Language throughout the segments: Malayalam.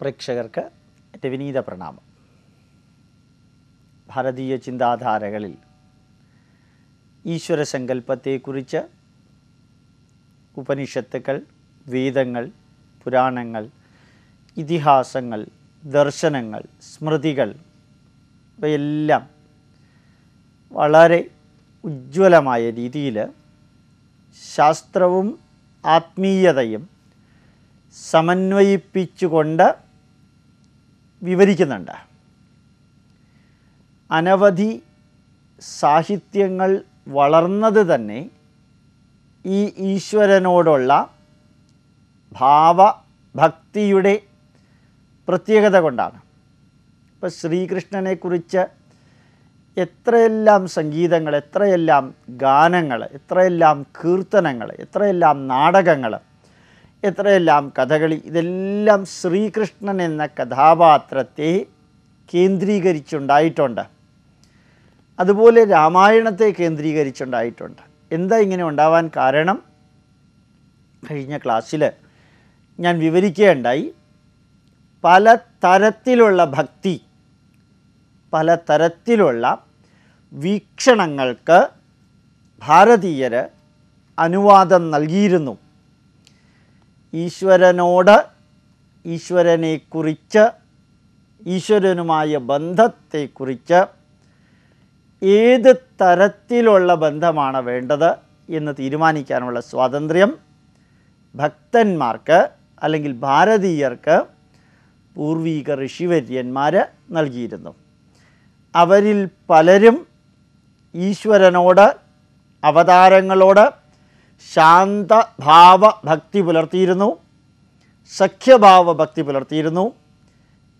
പ്രേക്ഷകർക്ക് എന്റെ വിനീത പ്രണാമം. ഭാരതീയ ചിന്താധാരകളിൽ ഈശ്വര സങ്കല്പത്തെക്കുറിച്ച് ഉപനിഷത്തുക്കൾ വേദങ്ങൾ പുരാണങ്ങൾ ഇതിഹാസങ്ങൾ ദർശനങ്ങൾ സ്മൃതികൾ ഇവയെല്ലാം വളരെ ഉജ്ജ്വലമായ രീതിയിൽ ശാസ്ത്രവും ആത്മീയതയും സമന്വയിപ്പിച്ചുകൊണ്ട് വിവരിക്കുന്നുണ്ട്. അനവധി സാഹിത്യങ്ങൾ വളർന്നത് തന്നെ ഈ ഈശ്വരനോടുള്ള ഭാവഭക്തിയുടെ പ്രത്യേകത കൊണ്ടാണ്. ഇപ്പോൾ ശ്രീകൃഷ്ണനെക്കുറിച്ച് എത്രയെല്ലാം സംഗീതങ്ങൾ എത്രയെല്ലാം ഗാനങ്ങൾ എത്രയെല്ലാം കീർത്തനങ്ങൾ എത്രയെല്ലാം നാടകങ്ങൾ എത്രയെല്ലാം കഥകളി ഇതെല്ലാം ശ്രീകൃഷ്ണൻ എന്ന കഥാപാത്രത്തെ കേന്ദ്രീകരിച്ചുണ്ടായിട്ടുണ്ട്. അതുപോലെ രാമായണത്തെ കേന്ദ്രീകരിച്ചുണ്ടായിട്ടുണ്ട്. എന്താ ഇങ്ങനെ ഉണ്ടാവാൻ കാരണം? കഴിഞ്ഞ ക്ലാസ്സിൽ ഞാൻ വിവരിക്കുകയുണ്ടായി. പല തരത്തിലുള്ള ഭക്തി പല തരത്തിലുള്ള വീക്ഷണങ്ങൾക്ക് ഭാരതീയർ അനുവാദം നൽകിയിരുന്നു. ഈശ്വരനോട് ഈശ്വരനെക്കുറിച്ച് ഈശ്വരനുമായ ബന്ധത്തെക്കുറിച്ച് ഏത് തരത്തിലുള്ള ബന്ധമാണ് വേണ്ടത് എന്ന് തീരുമാനിക്കാനുള്ള സ്വാതന്ത്ര്യം ഭക്തന്മാർക്ക് അല്ലെങ്കിൽ ഭാരതീയർക്ക് പൂർവീക ഋഷിവര്യന്മാർ നൽകിയിരുന്നു. അവരിൽ പലരും ഈശ്വരനോട് അവതാരങ്ങളോട് ശാന്തഭാവ ഭക്തി പുലർത്തിയിരുന്നു. സഖ്യഭാവ ഭക്തി പുലർത്തിയിരുന്നു.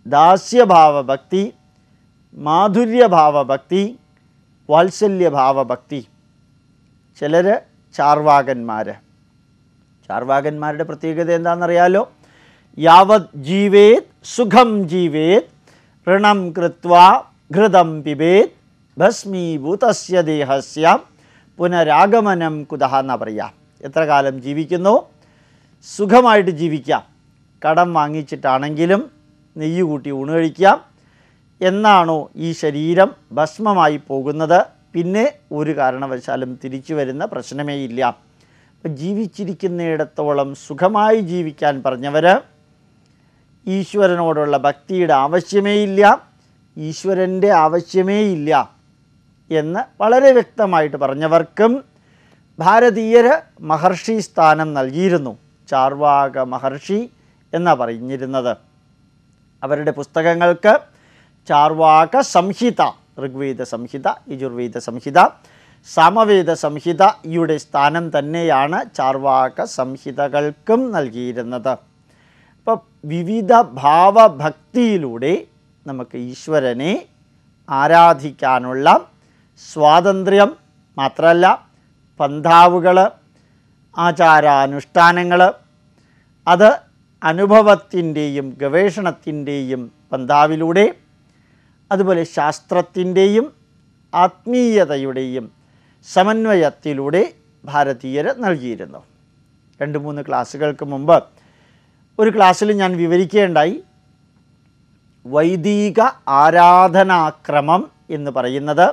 ദാസ്യഭാവ ഭക്തി മാധുര്യഭാവ ഭക്തി വാത്സല്യഭാവ ഭക്തി ചിലർ ചാർവാകന്മാർ ചാർവാകന്മാരുടെ പ്രത്യേകത എന്താണെന്നറിയാലോ? യാവത് ജീവേത് സുഖം ജീവേത് ഋണം കൃത്വ ഘൃതം പിബേത് ഭസ്മീഭൂതസ്യ ദേഹസ്യ. പുനരാഗമനം കുതഹ എന്നാ പറയുക എത്ര കാലം ജീവിക്കുന്നു? സുഖമായിട്ട് ജീവിക്കാം. കടം വാങ്ങിച്ചിട്ടാണെങ്കിലും നെയ്യ് കൂട്ടി ഊണ് കഴിക്കാം. എന്നാണോ ഈ ശരീരം ഭസ്മമായി പോകുന്നത്? പിന്നെ ഒരു കാരണവശാലും തിരിച്ചു വരുന്ന പ്രശ്നമേ ഇല്ല. അപ്പം ജീവിച്ചിരിക്കുന്നിടത്തോളം സുഖമായി ജീവിക്കാൻ പറഞ്ഞവർ ഈശ്വരനോടുള്ള ഭക്തിയുടെ ആവശ്യമേ ഇല്ല. ഈശ്വരന്റെ ആവശ്യമേ ഇല്ല. എന്ന് വളരെ വ്യക്തമായിട്ട് പറഞ്ഞവർക്കും ഭാരതീയർ മഹർഷി സ്ഥാനം നൽകിയിരുന്നു. ചാർവാക മഹർഷി എന്നാണ് പറഞ്ഞിരുന്നത്. അവരുടെ പുസ്തകങ്ങൾക്ക് ചാർവാക സംഹിത ഋഗ്വേദ സംഹിത യജുർവേദ സംഹിത സാമവേദ സംഹിതയുടെ സ്ഥാനം തന്നെയാണ് ചാർവാക സംഹിതകൾക്കും നൽകിയിരുന്നത്. അപ്പോൾ വിവിധ ഭാവഭക്തിയിലൂടെ നമുക്ക് ഈശ്വരനെ ആരാധിക്കാനുള്ള സ്വാതന്ത്ര്യം മാത്രമല്ല പന്ഥാവുകൾ ആചാരാനുഷ്ഠാനങ്ങൾ അത് അനുഭവത്തിന്റെയും ഗവേഷണത്തിന്റെയും പന്താവിലൂടെ അതുപോലെ ശാസ്ത്രത്തിന്റെയും ആത്മീയതയുടെയും സമന്വയത്തിലൂടെ ഭാരതീയർ നൽകിയിരുന്നു. രണ്ട് മൂന്ന് ക്ലാസ്സുകൾക്ക് മുമ്പ് ഒരു ക്ലാസ്സിൽ ഞാൻ വിവരിക്കുകയുണ്ടായി വൈദിക ആരാധനാക്രമം എന്ന് പറയുന്നത്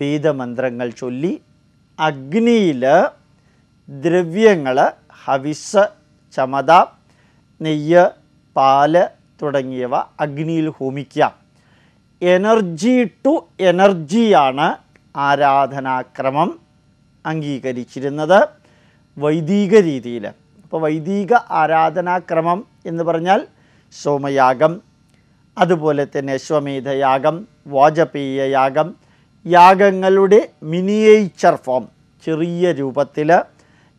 വേദമന്ത്രങ്ങൾ ചൊല്ലി അഗ്നിയിൽ ദ്രവ്യങ്ങൾ ഹവിസ് ചമത നെയ്യ് പാൽ തുടങ്ങിയവ അഗ്നിയിൽ ഹോമിക്കുക. എനർജി ടു എനർജിയാണ് ആരാധനാക്രമം അംഗീകരിച്ചിരുന്നത് വൈദിക രീതിയിൽ അപ്പോൾ വൈദിക ആരാധനാക്രമം എന്ന് പറഞ്ഞാൽ സോമയാഗം അതുപോലെ തന്നെ അശ്വമേധയാഗം വാജപേയ യാഗം യാഗങ്ങളുടെ മിനിയേച്ചർ ഫോം. ചെറിയ രൂപത്തിൽ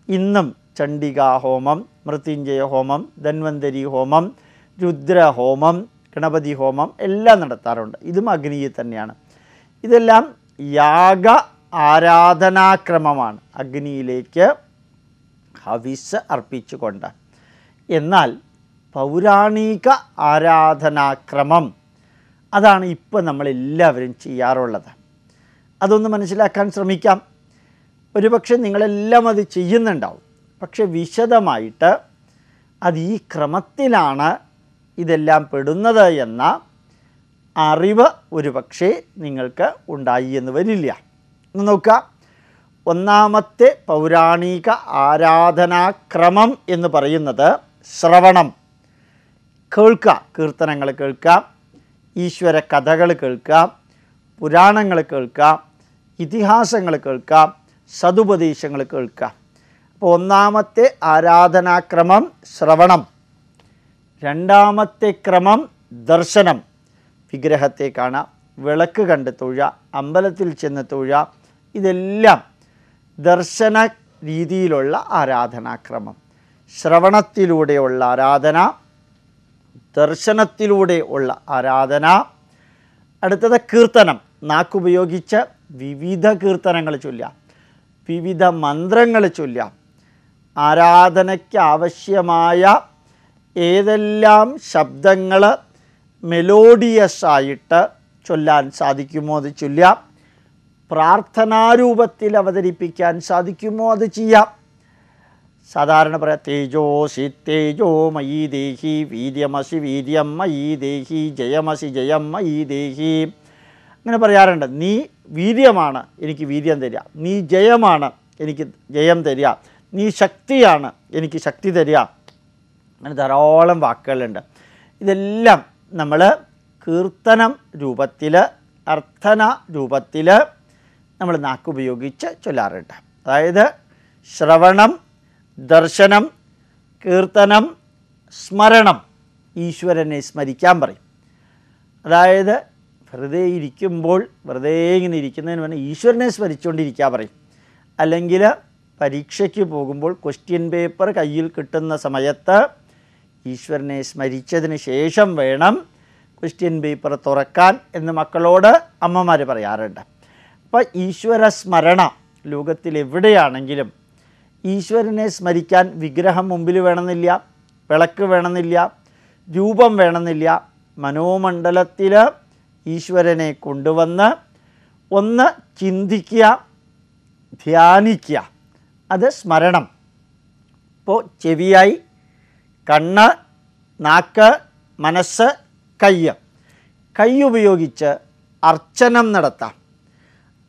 ഇന്നും ചണ്ഡികാ ഹോമം മൃത്യുഞ്ജയ ഹോമം ധന്വന്തരി ഹോമം രുദ്രഹോമം ഗണപതി ഹോമം എല്ലാം നടത്താറുണ്ട്. ഇതും അഗ്നിയിൽ തന്നെയാണ്. ഇതെല്ലാം യാഗ ആരാധനാക്രമമാണ്. അഗ്നിയിലേക്ക് ഹവിസ് അർപ്പിച്ചുകൊണ്ട്. എന്നാൽ പൗരാണിക ആരാധനാക്രമം അതാണ് ഇപ്പോൾ നമ്മളെല്ലാവരും ചെയ്യാറുള്ളത്. അതൊന്ന് മനസ്സിലാക്കാൻ ശ്രമിക്കാം. ഒരുപക്ഷെ നിങ്ങളെല്ലാം അത് ചെയ്യുന്നുണ്ടാവും. പക്ഷെ വിശദമായിട്ട് അത് ഈ ക്രമത്തിലാണ് ഇതെല്ലാം പെടുന്നത് എന്ന അറിവ് ഒരു പക്ഷേ നിങ്ങൾക്ക് ഉണ്ടായി എന്ന് വരില്ല. ഒന്ന് നോക്കുക. ഒന്നാമത്തെ പൗരാണിക ആരാധനാക്രമം എന്ന് പറയുന്നത് ശ്രവണം. കേൾക്കുക. കീർത്തനങ്ങൾ കേൾക്കാം ഈശ്വര കഥകൾ കേൾക്കാം പുരാണങ്ങൾ കേൾക്കാം ഇതിഹാസങ്ങൾ കേൾക്കാം സതുപദേശങ്ങൾ കേൾക്കാം. അപ്പോൾ ഒന്നാമത്തെ ആരാധനാക്രമം ശ്രവണം. രണ്ടാമത്തെ ക്രമം ദർശനം. വിഗ്രഹത്തെ കാണാം വിളക്ക് കണ്ട് തൊഴുക അമ്പലത്തിൽ ചെന്ന് തൊഴുക ഇതെല്ലാം ദർശന രീതിയിലുള്ള ആരാധനാക്രമം. ശ്രവണത്തിലൂടെയുള്ള ആരാധന ദർശനത്തിലൂടെ ഉള്ള ആരാധന. അടുത്തത് കീർത്തനം. നാക്കുപയോഗിച്ച് വിവിധ കീർത്തനങ്ങൾ ചൊല്ലാം വിവിധ മന്ത്രങ്ങൾ ചൊല്ലാം ആരാധനയ്ക്ക് ആവശ്യമായ ഏതെല്ലാം ശബ്ദങ്ങൾ മെലോഡിയസ് ആയിട്ട് ചൊല്ലാൻ സാധിക്കുമോ അത് ചൊല്ലാം പ്രാർത്ഥനാരൂപത്തിൽ അവതരിപ്പിക്കാൻ സാധിക്കുമോ അത് ചെയ്യാം സാധാരണ പറയാം തേജോസി തേജോമയീ ദേഹി വീര്യമസി വീര്യം മയി ദേഹി ജയമസി ജയം മയി ദേഹി. അങ്ങനെ പറയാറുണ്ട് നീ വീര്യമാണ് എനിക്ക് വീര്യം തരിക. നീ ജയമാണ് എനിക്ക് ജയം തരിക. നീ ശക്തിയാണ് എനിക്ക് ശക്തി തരിക. അങ്ങനെ ധാരാളം വാക്കുകളുണ്ട്. ഇതെല്ലാം നമ്മൾ കീർത്തനം രൂപത്തിൽ അർത്ഥന രൂപത്തിൽ നമ്മൾ നാക്കുപയോഗിച്ച് ചൊല്ലാറുണ്ട്. അതായത് ശ്രവണം ദർശനം കീർത്തനം സ്മരണം ഈശ്വരനെ സ്മരിക്കാൻ പറയും. അതായത് വെറുതെ ഇരിക്കുമ്പോൾ വെറുതെ ഇങ്ങനെ ഇരിക്കുന്നതിന് പറഞ്ഞാൽ ഈശ്വരനെ സ്മരിച്ചുകൊണ്ടിരിക്കാൻ പറയും. അല്ലെങ്കിൽ പരീക്ഷയ്ക്ക് പോകുമ്പോൾ ക്വസ്റ്റ്യൻ പേപ്പർ കയ്യിൽ കിട്ടുന്ന സമയത്ത് ഈശ്വരനെ സ്മരിച്ചതിന് ശേഷം വേണം ക്വസ്റ്റ്യൻ പേപ്പർ തുറക്കാൻ എന്ന് മക്കളോട് അമ്മമാർ പറയാറുണ്ട്. അപ്പോൾ ഈശ്വര സ്മരണ ലോകത്തിലെവിടെയാണെങ്കിലും ഈശ്വരനെ സ്മരിക്കാൻ വിഗ്രഹം മുമ്പിൽ വേണമെന്നില്ല വിളക്ക് വേണമെന്നില്ല രൂപം വേണമെന്നില്ല മനോമണ്ഡലത്തിൽ ഈശ്വരനെ കൊണ്ടുവന്ന് ഒന്ന് ചിന്തിക്കുക ധ്യാനിക്കുക. അത് സ്മരണം. ഇപ്പോൾ ചെവിയായി കണ്ണ് നാക്ക് മനസ്സ് കയ്യ്. കൈ ഉപയോഗിച്ച് അർച്ചനം നടത്താം.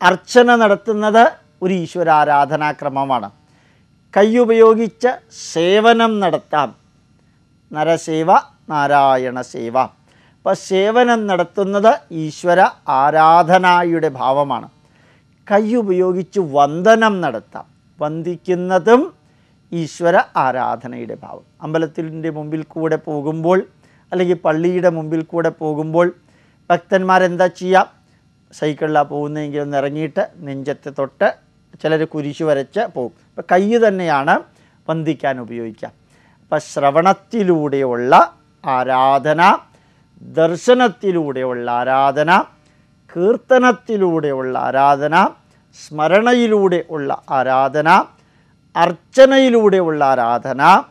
അർച്ചന നടത്തുന്നത് ഒരു ഈശ്വരാരാധനാക്രമമാണ്. കൈ ഉപയോഗിച്ച് സേവനം നടത്താം. നരസേവ നാരായണ സേവ അപ്പോൾ സേവനം നടത്തുന്നത് ഈശ്വര ആരാധനായുടെ ഭാവമാണ്. കൈ ഉപയോഗിച്ച് വന്ദനം നടത്താം. വന്ദിക്കുന്നതും ഈശ്വര ആരാധനയുടെ ഭാവം. അമ്പലത്തിന്റെ മുമ്പിൽ കൂടെ പോകുമ്പോൾ അല്ലെങ്കിൽ പള്ളിയുടെ മുമ്പിൽ കൂടെ പോകുമ്പോൾ ഭക്തന്മാരെന്താ ചെയ്യുക സൈക്കിളിലാണ് പോകുന്നതെങ്കിൽ ഒന്ന് ഇറങ്ങിയിട്ട് നെഞ്ചത്ത് തൊട്ട് ചിലർ കുരിശ് വരച്ച് പോകും. അപ്പം കൈ തന്നെയാണ് വന്ദിക്കാൻ ഉപയോഗിക്കുക. അപ്പം ശ്രവണത്തിലൂടെയുള്ള ആരാധന ദർശനത്തിലൂടെയുള്ള ആരാധന കീർത്തനത്തിലൂടെയുള്ള ആരാധന സ്മരണയിലൂടെ ഉള്ള ആരാധന അർച്ചനയിലൂടെയുള്ള ആരാധന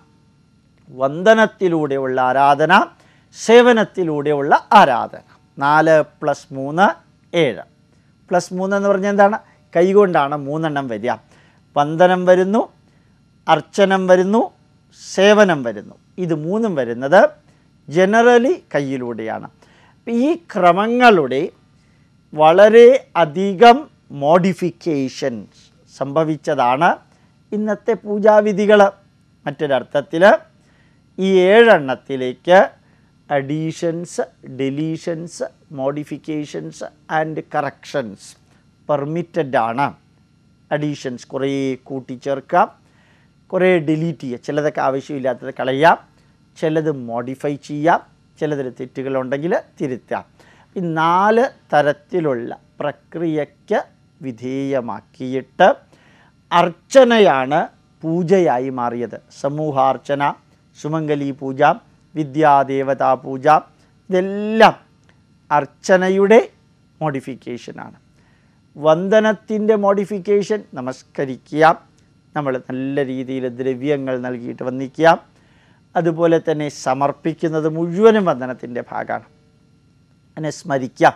വന്ദനത്തിലൂടെയുള്ള ആരാധന സേവനത്തിലൂടെയുള്ള ആരാധന. നാല് പ്ലസ് മൂന്ന് ഏഴ്. പ്ലസ് മൂന്ന് എന്ന് പറഞ്ഞാൽ എന്താണ്? കൈകൊണ്ടാണ് മൂന്നെണ്ണം വരിക. വന്ദനം വരുന്നു അർച്ചനം വരുന്നു സേവനം വരുന്നു. ഇത് മൂന്നും വരുന്നത് ജനറലി കയ്യിലൂടെയാണ്. ഈ ക്രമങ്ങളുടെ വളരെ അധികം മോഡിഫിക്കേഷൻ സംഭവിച്ചതാണ് ഇന്നത്തെ പൂജാവിധികൾ മറ്റൊരർത്ഥത്തിൽ ഈ ഏഴെണ്ണത്തിലേക്ക് additions deletions modifications and corrections permitted ആണ്. അഡീഷൻസ് കുറേ കൂട്ടിച്ചേർക്കാം കുറേ ഡിലീറ്റ് ചെയ്യുക ചിലതൊക്കെ ആവശ്യമില്ലാത്തത് കളയാം. ചിലത് മോഡിഫൈ ചെയ്യാം ചിലതിൽ തെറ്റുകളുണ്ടെങ്കിൽ തിരുത്താം. ഈ നാല് തരത്തിലുള്ള പ്രക്രിയയ്ക്ക് വിധേയമാക്കിയിട്ട് അർച്ചനയാണ് പൂജയായി മാറിയത്. സമൂഹാർച്ചന സുമംഗലി പൂജ വിദ്യാദേവതാ പൂജ ഇതെല്ലാം അർച്ചനയുടെ മോഡിഫിക്കേഷനാണ് വന്ദനത്തിന്റെ മോഡിഫിക്കേഷൻ നമസ്കരിക്കുക നമ്മൾ നല്ല രീതിയിൽ ദ്രവ്യങ്ങൾ നൽകിയിട്ട് വന്ദിക്കുക അതുപോലെ തന്നെ സമർപ്പിക്കുന്നത് മുഴുവനും വന്ദനത്തിന്റെ ഭാഗമാണ്. അതിനെ സ്മരിക്കാം.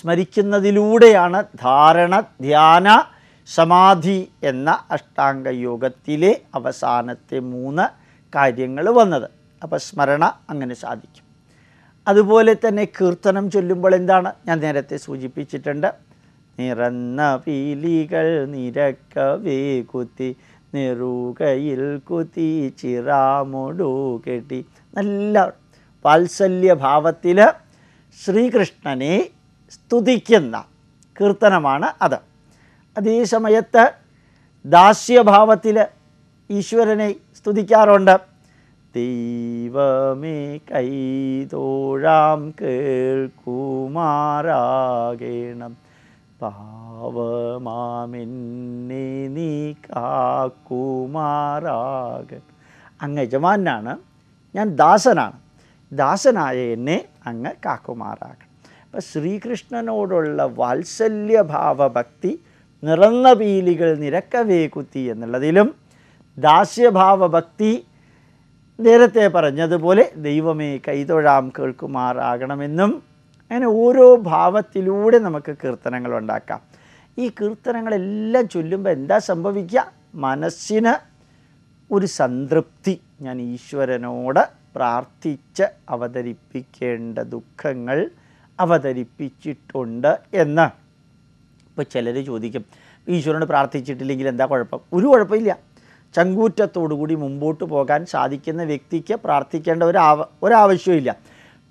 സ്മരിക്കുന്നതിലൂടെയാണ് ധാരണ ധ്യാന സമാധി എന്ന അഷ്ടാംഗ യോഗത്തിലെ അവസാനത്തെ മൂന്ന് കാര്യങ്ങൾ വന്നത്. അപ്പോൾ സ്മരണ അങ്ങനെ സാധിക്കും. അതുപോലെ തന്നെ കീർത്തനം ചൊല്ലുമ്പോൾ എന്താണ്? ഞാൻ നേരത്തെ സൂചിപ്പിച്ചിട്ടുണ്ട്. നിറന്ന പീലികൾ നിരക്കവേ കുത്തി നെറുകയിൽ കുത്തി ചിറാമൊടു കെട്ടി. നല്ല വാത്സല്യഭാവത്തിൽ ശ്രീകൃഷ്ണനെ സ്തുതിക്കുന്ന കീർത്തനമാണ് അത്. അതേ സമയത്ത് ദാസ്യഭാവത്തിൽ ഈശ്വരനെ സ്തുതിക്കാറുണ്ട്. ദൈവമേ കൈതോഴാം കേൾക്കുമാറാകേണം. പാവമാമെന്നെ നീ കാക്കുമാറാകൻ അങ്ങ് യജമാനാണ് ഞാൻ ദാസനാണ്. ദാസനായ എന്നെ അങ്ങ് കാക്കുമാറാകൻ അപ്പം ശ്രീകൃഷ്ണനോടുള്ള വാത്സല്യഭാവഭക്തി നിറന്ന പീലികൾ നിരക്കവേ കുത്തി എന്നുള്ളതിലും ദാസ്യഭാവഭക്തി നേരത്തെ പറഞ്ഞതുപോലെ ദൈവമേ കൈതൊഴാം കേൾക്കുമാറാകണമെന്നും അങ്ങനെ ഓരോ ഭാവത്തിലൂടെ നമുക്ക് കീർത്തനങ്ങൾ ഉണ്ടാക്കാം. ഈ കീർത്തനങ്ങളെല്ലാം ചൊല്ലുമ്പോൾ എന്താ സംഭവിക്കുക മനസ്സിന് ഒരു സംതൃപ്തി. ഞാൻ ഈശ്വരനോട് പ്രാർത്ഥിച്ച് അവതരിപ്പിക്കേണ്ട ദുഃഖങ്ങൾ അവതരിപ്പിച്ചിട്ടുണ്ട് എന്ന്. ഇപ്പോൾ ചിലർ ചോദിക്കും ഈശ്വരനോട് പ്രാർത്ഥിച്ചിട്ടില്ലെങ്കിൽ എന്താ കുഴപ്പം? ഒരു കുഴപ്പമില്ല. ചങ്കൂറ്റത്തോടുകൂടി മുമ്പോട്ട് പോകാൻ സാധിക്കുന്ന വ്യക്തിക്ക് പ്രാർത്ഥിക്കേണ്ട ഒരു ആവ ഒരാവശ്യമില്ല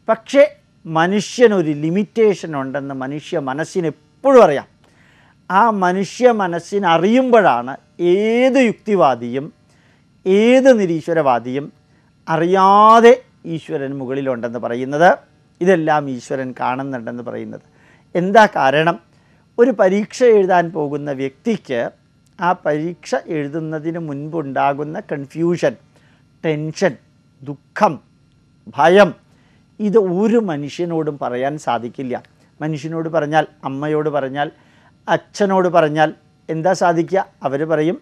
പക്ഷേ മനുഷ്യനൊരു ലിമിറ്റേഷൻ ഉണ്ടെന്ന് മനുഷ്യ മനസ്സിന് എപ്പോഴും അറിയാം. ആ മനുഷ്യ മനസ്സിനറിയുമ്പോഴാണ് ഏത് യുക്തിവാദിയും ഏത് നിരീശ്വരവാദിയും അറിയാതെ ഈശ്വരൻ മുകളിലുണ്ടെന്ന് പറയുന്നത്. ഇതെല്ലാം ഈശ്വരൻ കാണുന്നുണ്ടെന്ന് പറയുന്നത്. എന്താ കാരണം? ഒരു പരീക്ഷ എഴുതാൻ പോകുന്ന വ്യക്തിക്ക് ആ പരീക്ഷ എഴുതുന്നതിന് മുൻപുണ്ടാകുന്ന കൺഫ്യൂഷൻ ടെൻഷൻ ദുഃഖം ഭയം ഇത് ഒരു മനുഷ്യനോടും പറയാൻ സാധിക്കില്ല. മനുഷ്യനോട് പറഞ്ഞാൽ അമ്മയോട് പറഞ്ഞാൽ അച്ഛനോട് പറഞ്ഞാൽ എന്താ സാധിക്കുക? അവർ പറയും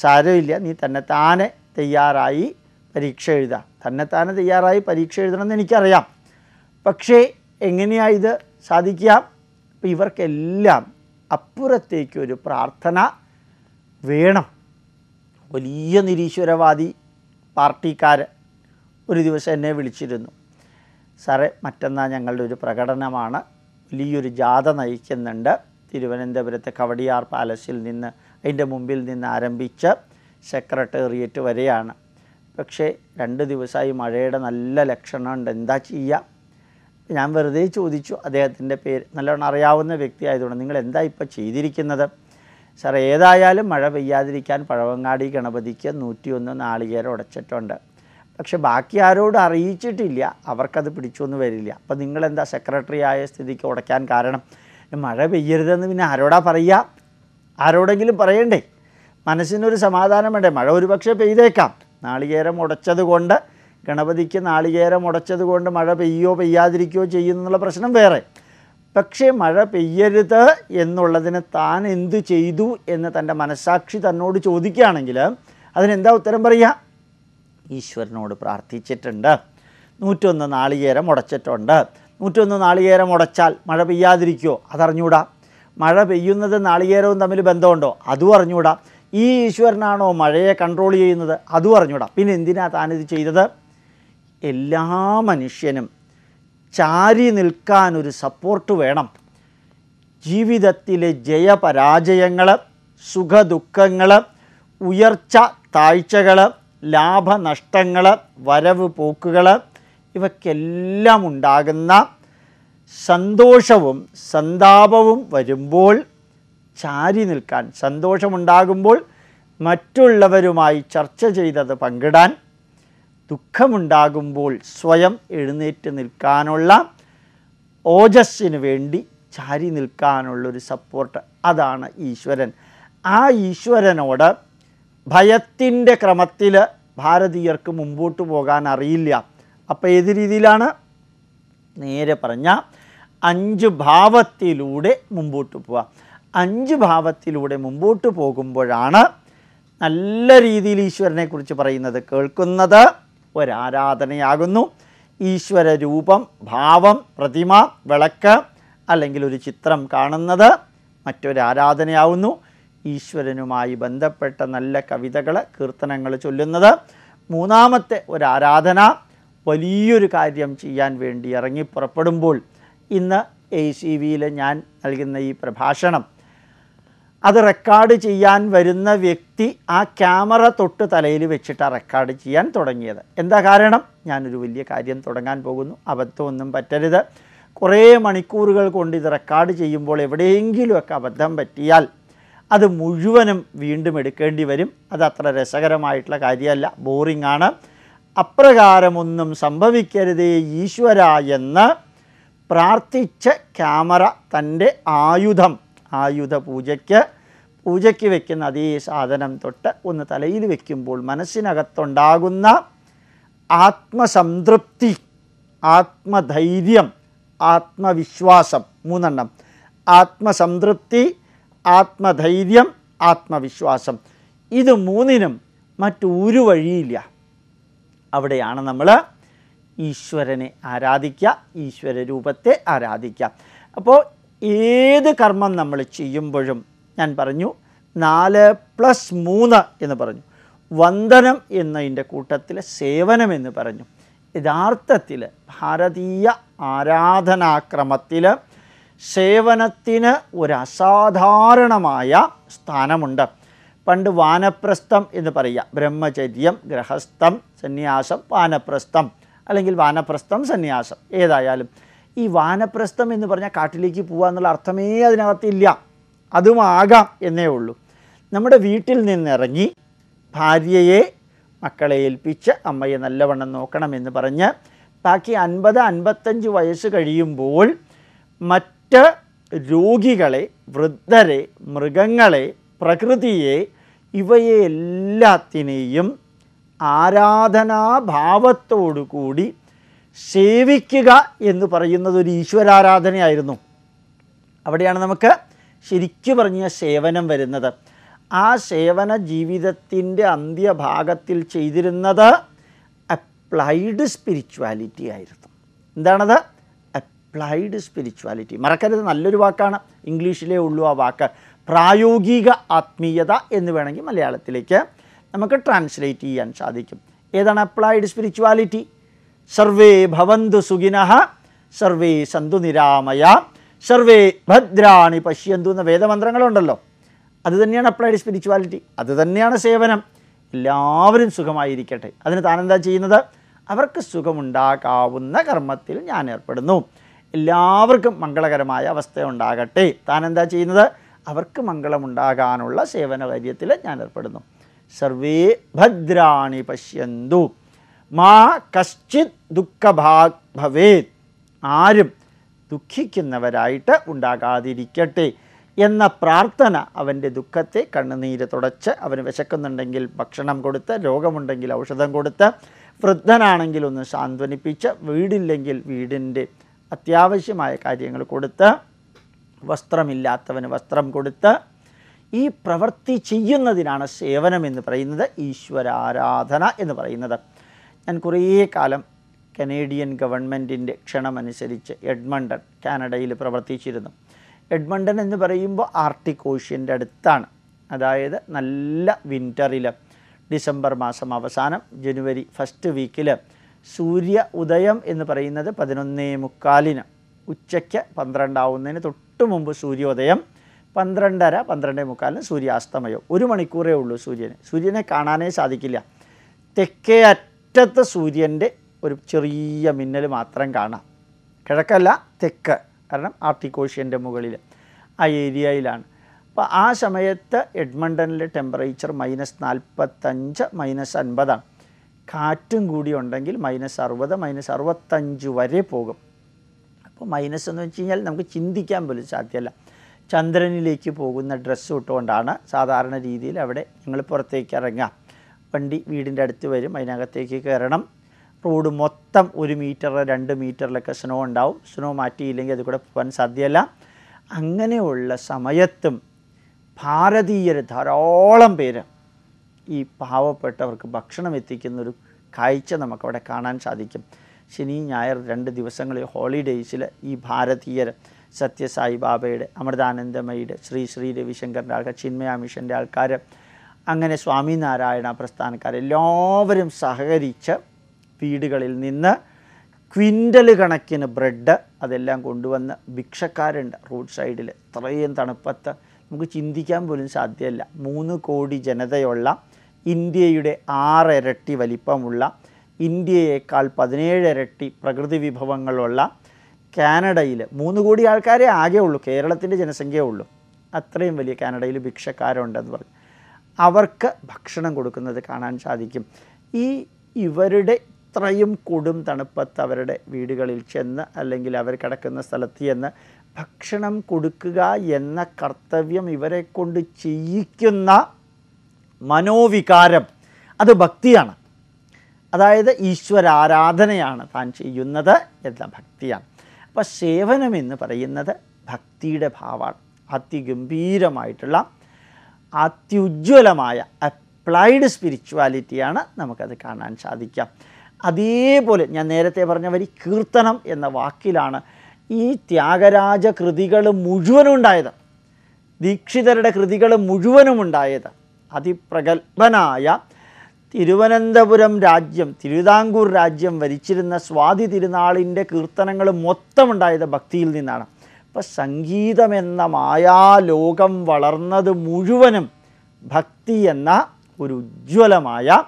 സാരമില്ല നീ തന്നെ താനെ തയ്യാറായി പരീക്ഷ എഴുതാം. തന്നെത്താനെ തയ്യാറായി പരീക്ഷ എഴുതണമെന്ന് എനിക്കറിയാം. പക്ഷേ എങ്ങനെയാണ് ഇത് സാധിക്കുക? അപ്പം ഇവർക്കെല്ലാം അപ്പുറത്തേക്കൊരു പ്രാർത്ഥന വേണം. വലിയ നിരീശ്വരവാദി പാർട്ടിക്കാർ ഒരു ദിവസം എന്നെ വിളിച്ചിരുന്നു. സാറേ മറ്റന്നാൾ ഞങ്ങളുടെ ഒരു പ്രകടനമാണ്. വലിയൊരു ജാഥ നയിക്കുന്നുണ്ട്. തിരുവനന്തപുരത്തെ കവടിയാർ പാലസിൽ നിന്ന് അതിന്റെ മുമ്പിൽ നിന്ന് ആരംഭിച്ച് സെക്രട്ടേറിയറ്റ് വരെയാണ്. പക്ഷേ രണ്ട് ദിവസമായി മഴയുടെ നല്ല ലക്ഷണമുണ്ട്. എന്താ ചെയ്യുക ഞാൻ വെറുതെ ചോദിച്ചു. അദ്ദേഹത്തിന്റെ പേര് നല്ലോണം അറിയാവുന്ന വ്യക്തി ആയതുകൊണ്ട് നിങ്ങൾ എന്താ ഇപ്പോൾ ചെയ്തിരിക്കുന്നത്? സാർ ഏതായാലും മഴ പെയ്യാതിരിക്കാൻ പഴവങ്ങാടി ഗണപതിക്ക് നൂറ്റിയൊന്ന് നാളികേരം ഉടച്ചിട്ടുണ്ട്. പക്ഷെ ബാക്കി ആരോടും അറിയിച്ചിട്ടില്ല. അവർക്കത് പിടിച്ചൊന്നും വരില്ല. അപ്പം നിങ്ങളെന്താ സെക്രട്ടറി ആയ സ്ഥിതിക്ക് ഉടയ്ക്കാൻ കാരണം? മഴ പെയ്യരുതെന്ന് പിന്നെ ആരോടാ പറയുക ആരോടെങ്കിലും പറയണ്ടേ? മനസ്സിനൊരു സമാധാനം വേണ്ടേ? മഴ ഒരുപക്ഷെ പെയ്തേക്കാം. നാളികേരം ഉടച്ചത് കൊണ്ട് ഗണപതിക്ക് നാളികേരം ഉടച്ചത് കൊണ്ട് മഴ പെയ്യോ പെയ്യാതിരിക്കുകയോ ചെയ്യുന്നുള്ള പ്രശ്നം വേറെ. പക്ഷേ മഴ പെയ്യരുത് എന്നുള്ളതിന് താൻ എന്ത് ചെയ്തു എന്ന് തന്റെ മനസ്സാക്ഷി തന്നോട് ചോദിക്കുകയാണെങ്കിൽ അതിനെന്താ ഉത്തരം പറയുക ഈശ്വരനോട് പ്രാർത്ഥിച്ചിട്ടുണ്ട്. നൂറ്റൊന്ന് നാളികേരം ഉടച്ചിട്ടുണ്ട്. നൂറ്റൊന്ന് നാളികേരം ഉടച്ചാൽ മഴ പെയ്യാതിരിക്കുമോ അതറിഞ്ഞൂടാ. മഴ പെയ്യുന്നത് നാളികേരവും തമ്മിൽ ബന്ധമുണ്ടോ? അതും അറിഞ്ഞൂടാ. ഈ ഈശ്വരനാണോ മഴയെ കൺട്രോൾ ചെയ്യുന്നത്? അതും അറിഞ്ഞൂടാ. പിന്നെ എന്തിനാ താനിത് ചെയ്തത്? എല്ലാ മനുഷ്യനും ചാരി നിൽക്കാൻ ഒരു സപ്പോർട്ട് വേണം. ജീവിതത്തിലെ ജയപരാജയങ്ങൾ സുഖദുഃഖങ്ങൾ ഉയർച്ച താഴ്ചകൾ ലാഭനഷ്ടങ്ങൾ വരവ് പോക്കുകൾ ഇവയ്ക്കെല്ലാം ഉണ്ടാകുന്ന സന്തോഷവും സന്താപവും വരുമ്പോൾ ചാരി നിൽക്കാൻ സന്തോഷമുണ്ടാകുമ്പോൾ മറ്റുള്ളവരുമായി ചർച്ച ചെയ്തത് പങ്കിടാൻ ദുഃഖമുണ്ടാകുമ്പോൾ സ്വയം എഴുന്നേറ്റ് നിൽക്കാനുള്ള ഓജസ്സിന് വേണ്ടി ചാരി നിൽക്കാനുള്ളൊരു സപ്പോർട്ട് അതാണ് ഈശ്വരൻ. ആ ഈശ്വരനോട് ഭയത്തിന്റെ ക്രമത്തിൽ ഭാരതീയർക്ക് മുമ്പോട്ട് പോകാൻ അറിയില്ല. അപ്പോൾ ഏത് രീതിയിലാണ്? നേരെ പറഞ്ഞ അഞ്ച് ഭാവത്തിലൂടെ മുമ്പോട്ട് പോവുക. അഞ്ച് ഭാവത്തിലൂടെ മുമ്പോട്ട് പോകുമ്പോഴാണ് നല്ല രീതിയിൽ ഈശ്വരനെക്കുറിച്ച് പറയുന്നത് കേൾക്കുന്നത്. ഒരാരാധനയാകുന്നു. ഈശ്വര രൂപം ഭാവം പ്രതിമ വിളക്ക് അല്ലെങ്കിൽ ഒരു ചിത്രം കാണുന്നത് മറ്റൊരു ആരാധനയാവുന്നു ഈശ്വരനുമായി ബന്ധപ്പെട്ട നല്ല കവിതകൾ കീർത്തനങ്ങൾ ചൊല്ലുന്നത്. മൂന്നാമത്തെ ഒരു ആരാധന വലിയൊരു കാര്യം ചെയ്യാൻ വേണ്ടി ഇറങ്ങി പുറപ്പെടുമ്പോൾ ഇന്ന് എ സി വിയിൽ ഞാൻ നൽകുന്ന ഈ പ്രഭാഷണം. അത് റെക്കോർഡ് ചെയ്യാൻ വരുന്ന വ്യക്തി ആ ക്യാമറ തൊട്ട് തലയിൽ വെച്ചിട്ടാണ് റെക്കോർഡ് ചെയ്യാൻ തുടങ്ങിയത്. എന്താ കാരണം? ഞാനൊരു വലിയ കാര്യം തുടങ്ങാൻ പോകുന്നു. അബദ്ധമൊന്നും പറ്റരുത്. കുറേ മണിക്കൂറുകൾ കൊണ്ട് ഇത് റെക്കോർഡ് ചെയ്യുമ്പോൾ എവിടെയെങ്കിലുമൊക്കെ അബദ്ധം പറ്റിയാൽ അത് മുഴുവനും വീണ്ടും എടുക്കേണ്ടി വരും. അത് അത്ര രസകരമായിട്ടുള്ള കാര്യമല്ല. ബോറിംഗ് ആണ്. അപ്രകാരമൊന്നും സംഭവിക്കരുതേ ഈശ്വര എന്ന് പ്രാർത്ഥിച്ച് ക്യാമറ തന്റെ ആയുധം. ആയുധ പൂജയ്ക്ക് പൂജയ്ക്ക് വെക്കുന്ന അതേ സാധനം തൊട്ട് ഒന്ന് തലയിൽ വെക്കുമ്പോൾ മനസ്സിനകത്തുണ്ടാകുന്ന ആത്മസംതൃപ്തി ആത്മധൈര്യം ആത്മവിശ്വാസം മൂന്നെണ്ണം. ആത്മസംതൃപ്തി ആത്മധൈര്യം ആത്മവിശ്വാസം. ഇത് മൂന്നിനും മറ്റൊരു വഴിയില്ല. അവിടെയാണ് നമ്മൾ ഈശ്വരനെ ആരാധിക്കുക ഈശ്വര രൂപത്തെ ആരാധിക്കുക അപ്പോൾ ഏത് കർമ്മം നമ്മൾ ചെയ്യുമ്പോഴും ഞാൻ പറഞ്ഞു നാല് പ്ലസ് മൂന്ന് എന്ന് പറഞ്ഞു. വന്ദനം എന്നതിന്റെ കൂട്ടത്തിൽ സേവനം എന്ന് പറഞ്ഞു. യഥാർത്ഥത്തിൽ ഭാരതീയ ആരാധനാക്രമത്തിൽ സേവനത്തിന് ഒരു അസാധാരണമായ സ്ഥാനമുണ്ട്. പണ്ട് വാനപ്രസ്ഥം എന്ന് പറയുക. ബ്രഹ്മചര്യം ഗ്രഹസ്ഥം സന്യാസം വാനപ്രസ്ഥം. അല്ലെങ്കിൽ വാനപ്രസ്ഥം സന്യാസം. ഏതായാലും ഈ വാനപ്രസ്ഥം എന്ന് പറഞ്ഞാൽ കാട്ടിലേക്ക് പോകുക എന്നുള്ള അർത്ഥമേ അതിനകത്തില്ല. അതുമാകാം എന്നേ ഉള്ളൂ. നമ്മുടെ വീട്ടിൽ നിന്നിറങ്ങി ഭാര്യയെ മക്കളെ ഏൽപ്പിച്ച് അമ്മയെ നല്ലവണ്ണം നോക്കണമെന്ന് പറഞ്ഞ് ബാക്കി അൻപത് അൻപത്തഞ്ച് വയസ്സ് കഴിയുമ്പോൾ മറ്റ് രോഗികളെ വൃദ്ധരെ മൃഗങ്ങളെ പ്രകൃതിയെ ഇവയെ എല്ലാത്തിനെയും ആരാധനാഭാവത്തോടു കൂടി സേവിക്കുക എന്ന് പറയുന്നത് ഒരു ഈശ്വരാരാധനയായിരുന്നു. അവിടെയാണ് നമുക്ക് ശരിക്കു പറഞ്ഞ സേവനം വരുന്നത്. ആ സേവന ജീവിതത്തിന്റെ അന്ത്യഭാഗത്തിൽ ചെയ്തിരുന്നത് അപ്ലൈഡ് സ്പിരിച്വാലിറ്റി ആയിരുന്നു. എന്താണത്? അപ്ലൈഡ് സ്പിരിച്വാലിറ്റി മറക്കരുത് നല്ലൊരു വാക്കാണ്. ഇംഗ്ലീഷിലേ ഉള്ളൂ ആ വാക്ക്. പ്രായോഗിക ആത്മീയത എന്ന് വേണമെങ്കിൽ മലയാളത്തിലേക്ക് നമുക്ക് ട്രാൻസ്ലേറ്റ് ചെയ്യാൻ സാധിക്കും. ഏതാണ് അപ്ലൈഡ് സ്പിരിച്വാലിറ്റി സർവേ ഭവന്തു സുഖിനഃ സർവേ സന്തു നിരാമയ സർവേ ഭദ്രാണി പശ്യന്തു എന്ന വേദമന്ത്രങ്ങളുണ്ടല്ലോ. അത് തന്നെയാണ് അപ്ലൈഡ് സ്പിരിച്വാലിറ്റി അത് തന്നെയാണ് സേവനം. എല്ലാവരും സുഖമായിരിക്കട്ടെ. അതിന് താനെന്താ ചെയ്യുന്നത്? അവർക്ക് സുഖമുണ്ടാക്കാവുന്ന കർമ്മത്തിൽ ഞാൻ ഏർപ്പെടുന്നു. എല്ലാവർക്കും മംഗളകരമായ അവസ്ഥ ഉണ്ടാകട്ടെ താനെന്താ ചെയ്യുന്നത്? അവർക്ക് മംഗളമുണ്ടാകാനുള്ള സേവന കാര്യത്തിൽ ഞാൻ ഏർപ്പെടുന്നു സർവേ ഭദ്രാണി പശ്യന്തു. മാ കശ്ചിത് ദുഃഖഭാഗ് ഭവേത്. ആരും ദുഃഖിക്കുന്നവരായിട്ട് ഉണ്ടാകാതിരിക്കട്ടെ എന്ന പ്രാർത്ഥന അവന്റെ ദുഃഖത്തെ കണ്ണുനീര് തുടച്ച് അവന് വിശക്കുന്നുണ്ടെങ്കിൽ ഭക്ഷണം കൊടുത്ത് രോഗമുണ്ടെങ്കിൽ ഔഷധം കൊടുത്ത് വൃദ്ധനാണെങ്കിൽ ഒന്ന് സാന്ത്വനിപ്പിച്ച് വീടില്ലെങ്കിൽ വീടിന്റെ അത്യാവശ്യമായ കാര്യങ്ങൾ കൊടുത്ത് വസ്ത്രമില്ലാത്തവന് വസ്ത്രം കൊടുത്ത് ഈ പ്രവൃത്തി ചെയ്യുന്നതിനാണ് സേവനം എന്ന് പറയുന്നത് ഈശ്വരാരാധന എന്ന് പറയുന്നത്. ഞാൻ കുറേ കാലം കനേഡിയൻ ഗവൺമെന്റിന്റെ ക്ഷണമനുസരിച്ച് എഡ്മണ്ടൺ കാനഡയിൽ പ്രവർത്തിച്ചിരുന്നു. എഡ്മണ്ടൺ എന്ന് പറയുമ്പോൾ ആർട്ടിക് ഓഷ്യന്റെ അടുത്താണ്. അതായത് നല്ല വിന്ററിൽ ഡിസംബർ മാസം അവസാനം ജനുവരി ഫസ്റ്റ് വീക്കിൽ സൂര്യ ഉദയം എന്ന് പറയുന്നത് പതിനൊന്നേ മുക്കാലിന് ഉച്ചയ്ക്ക് പന്ത്രണ്ടാവുന്നതിന് തൊട്ട് മുമ്പ് സൂര്യോദയം പന്ത്രണ്ടര പന്ത്രണ്ടേ മുക്കാലിന് സൂര്യാസ്തമയം. ഒരു മണിക്കൂറേ ഉള്ളൂ സൂര്യന്. സൂര്യനെ കാണാനേ സാധിക്കില്ല. തെക്കേ അറ്റത്ത് സൂര്യന്റെ ഒരു ചെറിയ മിന്നൽ മാത്രം കാണാം. കിഴക്കല്ല തെക്ക്. കാരണം ആർട്ടിക്കോഷ്യന്റെ മുകളിൽ ആ ഏരിയയിലാണ്. അപ്പോൾ ആ സമയത്ത് എഡ്മണ്ടനിലെ ടെമ്പറേച്ചർ മൈനസ് നാൽപ്പത്തഞ്ച് മൈനസ് അൻപതാണ്. കാറ്റും കൂടി ഉണ്ടെങ്കിൽ മൈനസ് അറുപത് മൈനസ് അറുപത്തഞ്ച് വരെ പോകും. അപ്പോൾ മൈനസ് എന്ന് വെച്ച് കഴിഞ്ഞാൽ നമുക്ക് ചിന്തിക്കാൻ പോലും സാധ്യമല്ല ചന്ദ്രനിലേക്ക് പോകുന്ന ഡ്രസ്സ് ഇട്ടുകൊണ്ടാണ് സാധാരണ രീതിയിൽ അവിടെ ഞങ്ങൾ പുറത്തേക്ക് ഇറങ്ങുക. വണ്ടി വീടിന്റെ അടുത്ത് വരും അതിനകത്തേക്ക് കയറണം. റോഡ് മൊത്തം ഒരു മീറ്റർ രണ്ട് മീറ്ററിലൊക്കെ സ്നോ ഉണ്ടാവും. സ്നോ മാറ്റിയില്ലെങ്കിൽ അത് കൂടെ പോകാൻ സാധ്യമല്ല അങ്ങനെയുള്ള സമയത്തും ഭാരതീയർ ധാരാളം പേര് ഈ പാവപ്പെട്ടവർക്ക് ഭക്ഷണം എത്തിക്കുന്നൊരു കാഴ്ച നമുക്കവിടെ കാണാൻ സാധിക്കും. ശനി ഞായർ രണ്ട് ദിവസങ്ങളിൽ ഹോളിഡേയ്സിൽ ഈ ഭാരതീയർ സത്യസായി ബാബയുടെ അമൃതാനന്ദമയുടെ ശ്രീ ശ്രീ രവിശങ്കറിന്റെ ആൾക്കാർ ചിന്മയ മിഷന്റെ ആൾക്കാർ അങ്ങനെ സ്വാമിനാരായണ പ്രസ്ഥാനക്കാർ എല്ലാവരും സഹകരിച്ച് വീടുകളിൽ നിന്ന് ക്വിന്റൽ കണക്കിന് ബ്രെഡ് അതെല്ലാം കൊണ്ടുവന്ന് ഭിക്ഷക്കാരുണ്ട്. റോഡ് സൈഡിൽ ഇത്രയും തണുപ്പത്ത് നമുക്ക് ചിന്തിക്കാൻ പോലും സാധ്യമല്ല. മൂന്ന് കോടി ജനതയുള്ള ഇന്ത്യയുടെ ആറിരട്ടി വലിപ്പമുള്ള ഇന്ത്യയേക്കാൾ പതിനേഴ് ഇരട്ടി പ്രകൃതി വിഭവങ്ങളുള്ള കാനഡയിൽ മൂന്ന് കോടി ആൾക്കാരെ ആകെ ഉള്ളൂ കേരളത്തിന്റെ ജനസംഖ്യ ഉള്ളൂ. അത്രയും വലിയ കാനഡയിൽ ഭിക്ഷക്കാരുണ്ടെന്ന് പറഞ്ഞു. അവർക്ക് ഭക്ഷണം കൊടുക്കുന്നത് കാണാൻ സാധിക്കും. ഈ ഇവരുടെ ഇത്രയും കൊടും തണുപ്പത്ത് അവരുടെ വീടുകളിൽ ചെന്ന് അല്ലെങ്കിൽ അവർ കിടക്കുന്ന സ്ഥലത്ത് ചെന്ന് ഭക്ഷണം കൊടുക്കുക എന്ന കർത്തവ്യം ഇവരെ കൊണ്ട് ചെയ്യിക്കുന്ന മനോവികാരം. അത് ഭക്തിയാണ്. അതായത് ഈശ്വരാരാധനയാണ് താൻ ചെയ്യുന്നത് എന്ന ഭക്തിയാണ്. അപ്പോൾ സേവനം എന്ന് പറയുന്നത് ഭക്തിയുടെ ഭാവമാണ്. അതിഗംഭീരമായിട്ടുള്ള അത്യുജ്വലമായ അപ്ലൈഡ് സ്പിരിച്വാലിറ്റിയാണ് നമുക്കത് കാണാൻ സാധിക്കാം അതേപോലെ ഞാൻ നേരത്തെ പറഞ്ഞ വരി കീർത്തനം എന്ന വാക്കിലാണ് ഈ ത്യാഗരാജ കൃതികൾ മുഴുവനും ഉണ്ടായത് ദീക്ഷിതരുടെ കൃതികൾ മുഴുവനും ഉണ്ടായത് അതിപ്രഗത്ഭനായ തിരുവനന്തപുരം രാജ്യം തിരുവിതാംകൂർ രാജ്യം വരിച്ചിരുന്ന സ്വാതി തിരുനാളിന്റെ കീർത്തനങ്ങൾ മൊത്തം ഉണ്ടായത് ഭക്തിയിൽ നിന്നാണ്. അപ്പം സംഗീതമെന്ന മായാലോകം വളർന്നത് മുഴുവനും ഭക്തി എന്ന ഒരു ഉജ്ജ്വലമായ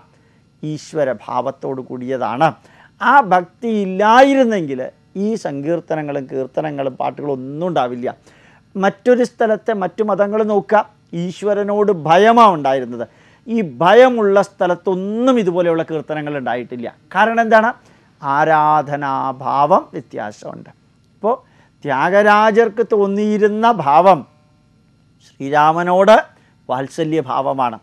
ഈശ്വരഭാവത്തോടു കൂടിയതാണ്. ആ ഭക്തി ഇല്ലായിരുന്നെങ്കിൽ ഈ സങ്കീർത്തനങ്ങളും കീർത്തനങ്ങളും പാട്ടുകളും ഒന്നും ഉണ്ടാവില്ല. മറ്റൊരു സ്ഥലത്തെ മറ്റു മതങ്ങൾ നോക്കുക. ഈശ്വരനോട് ഭയമാണ് ഉണ്ടായിരുന്നത്. ഈ ഭയമുള്ള സ്ഥലത്തൊന്നും ഇതുപോലെയുള്ള കീർത്തനങ്ങൾ ഉണ്ടായിട്ടില്ല. കാരണം എന്താണ്? ആരാധനാഭാവം വ്യത്യാസമുണ്ട്. അപ്പോൾ ത്യാഗരാജർക്ക് തോന്നിയിരുന്ന ഭാവം ശ്രീരാമനോട് വാത്സല്യഭാവമാണ്.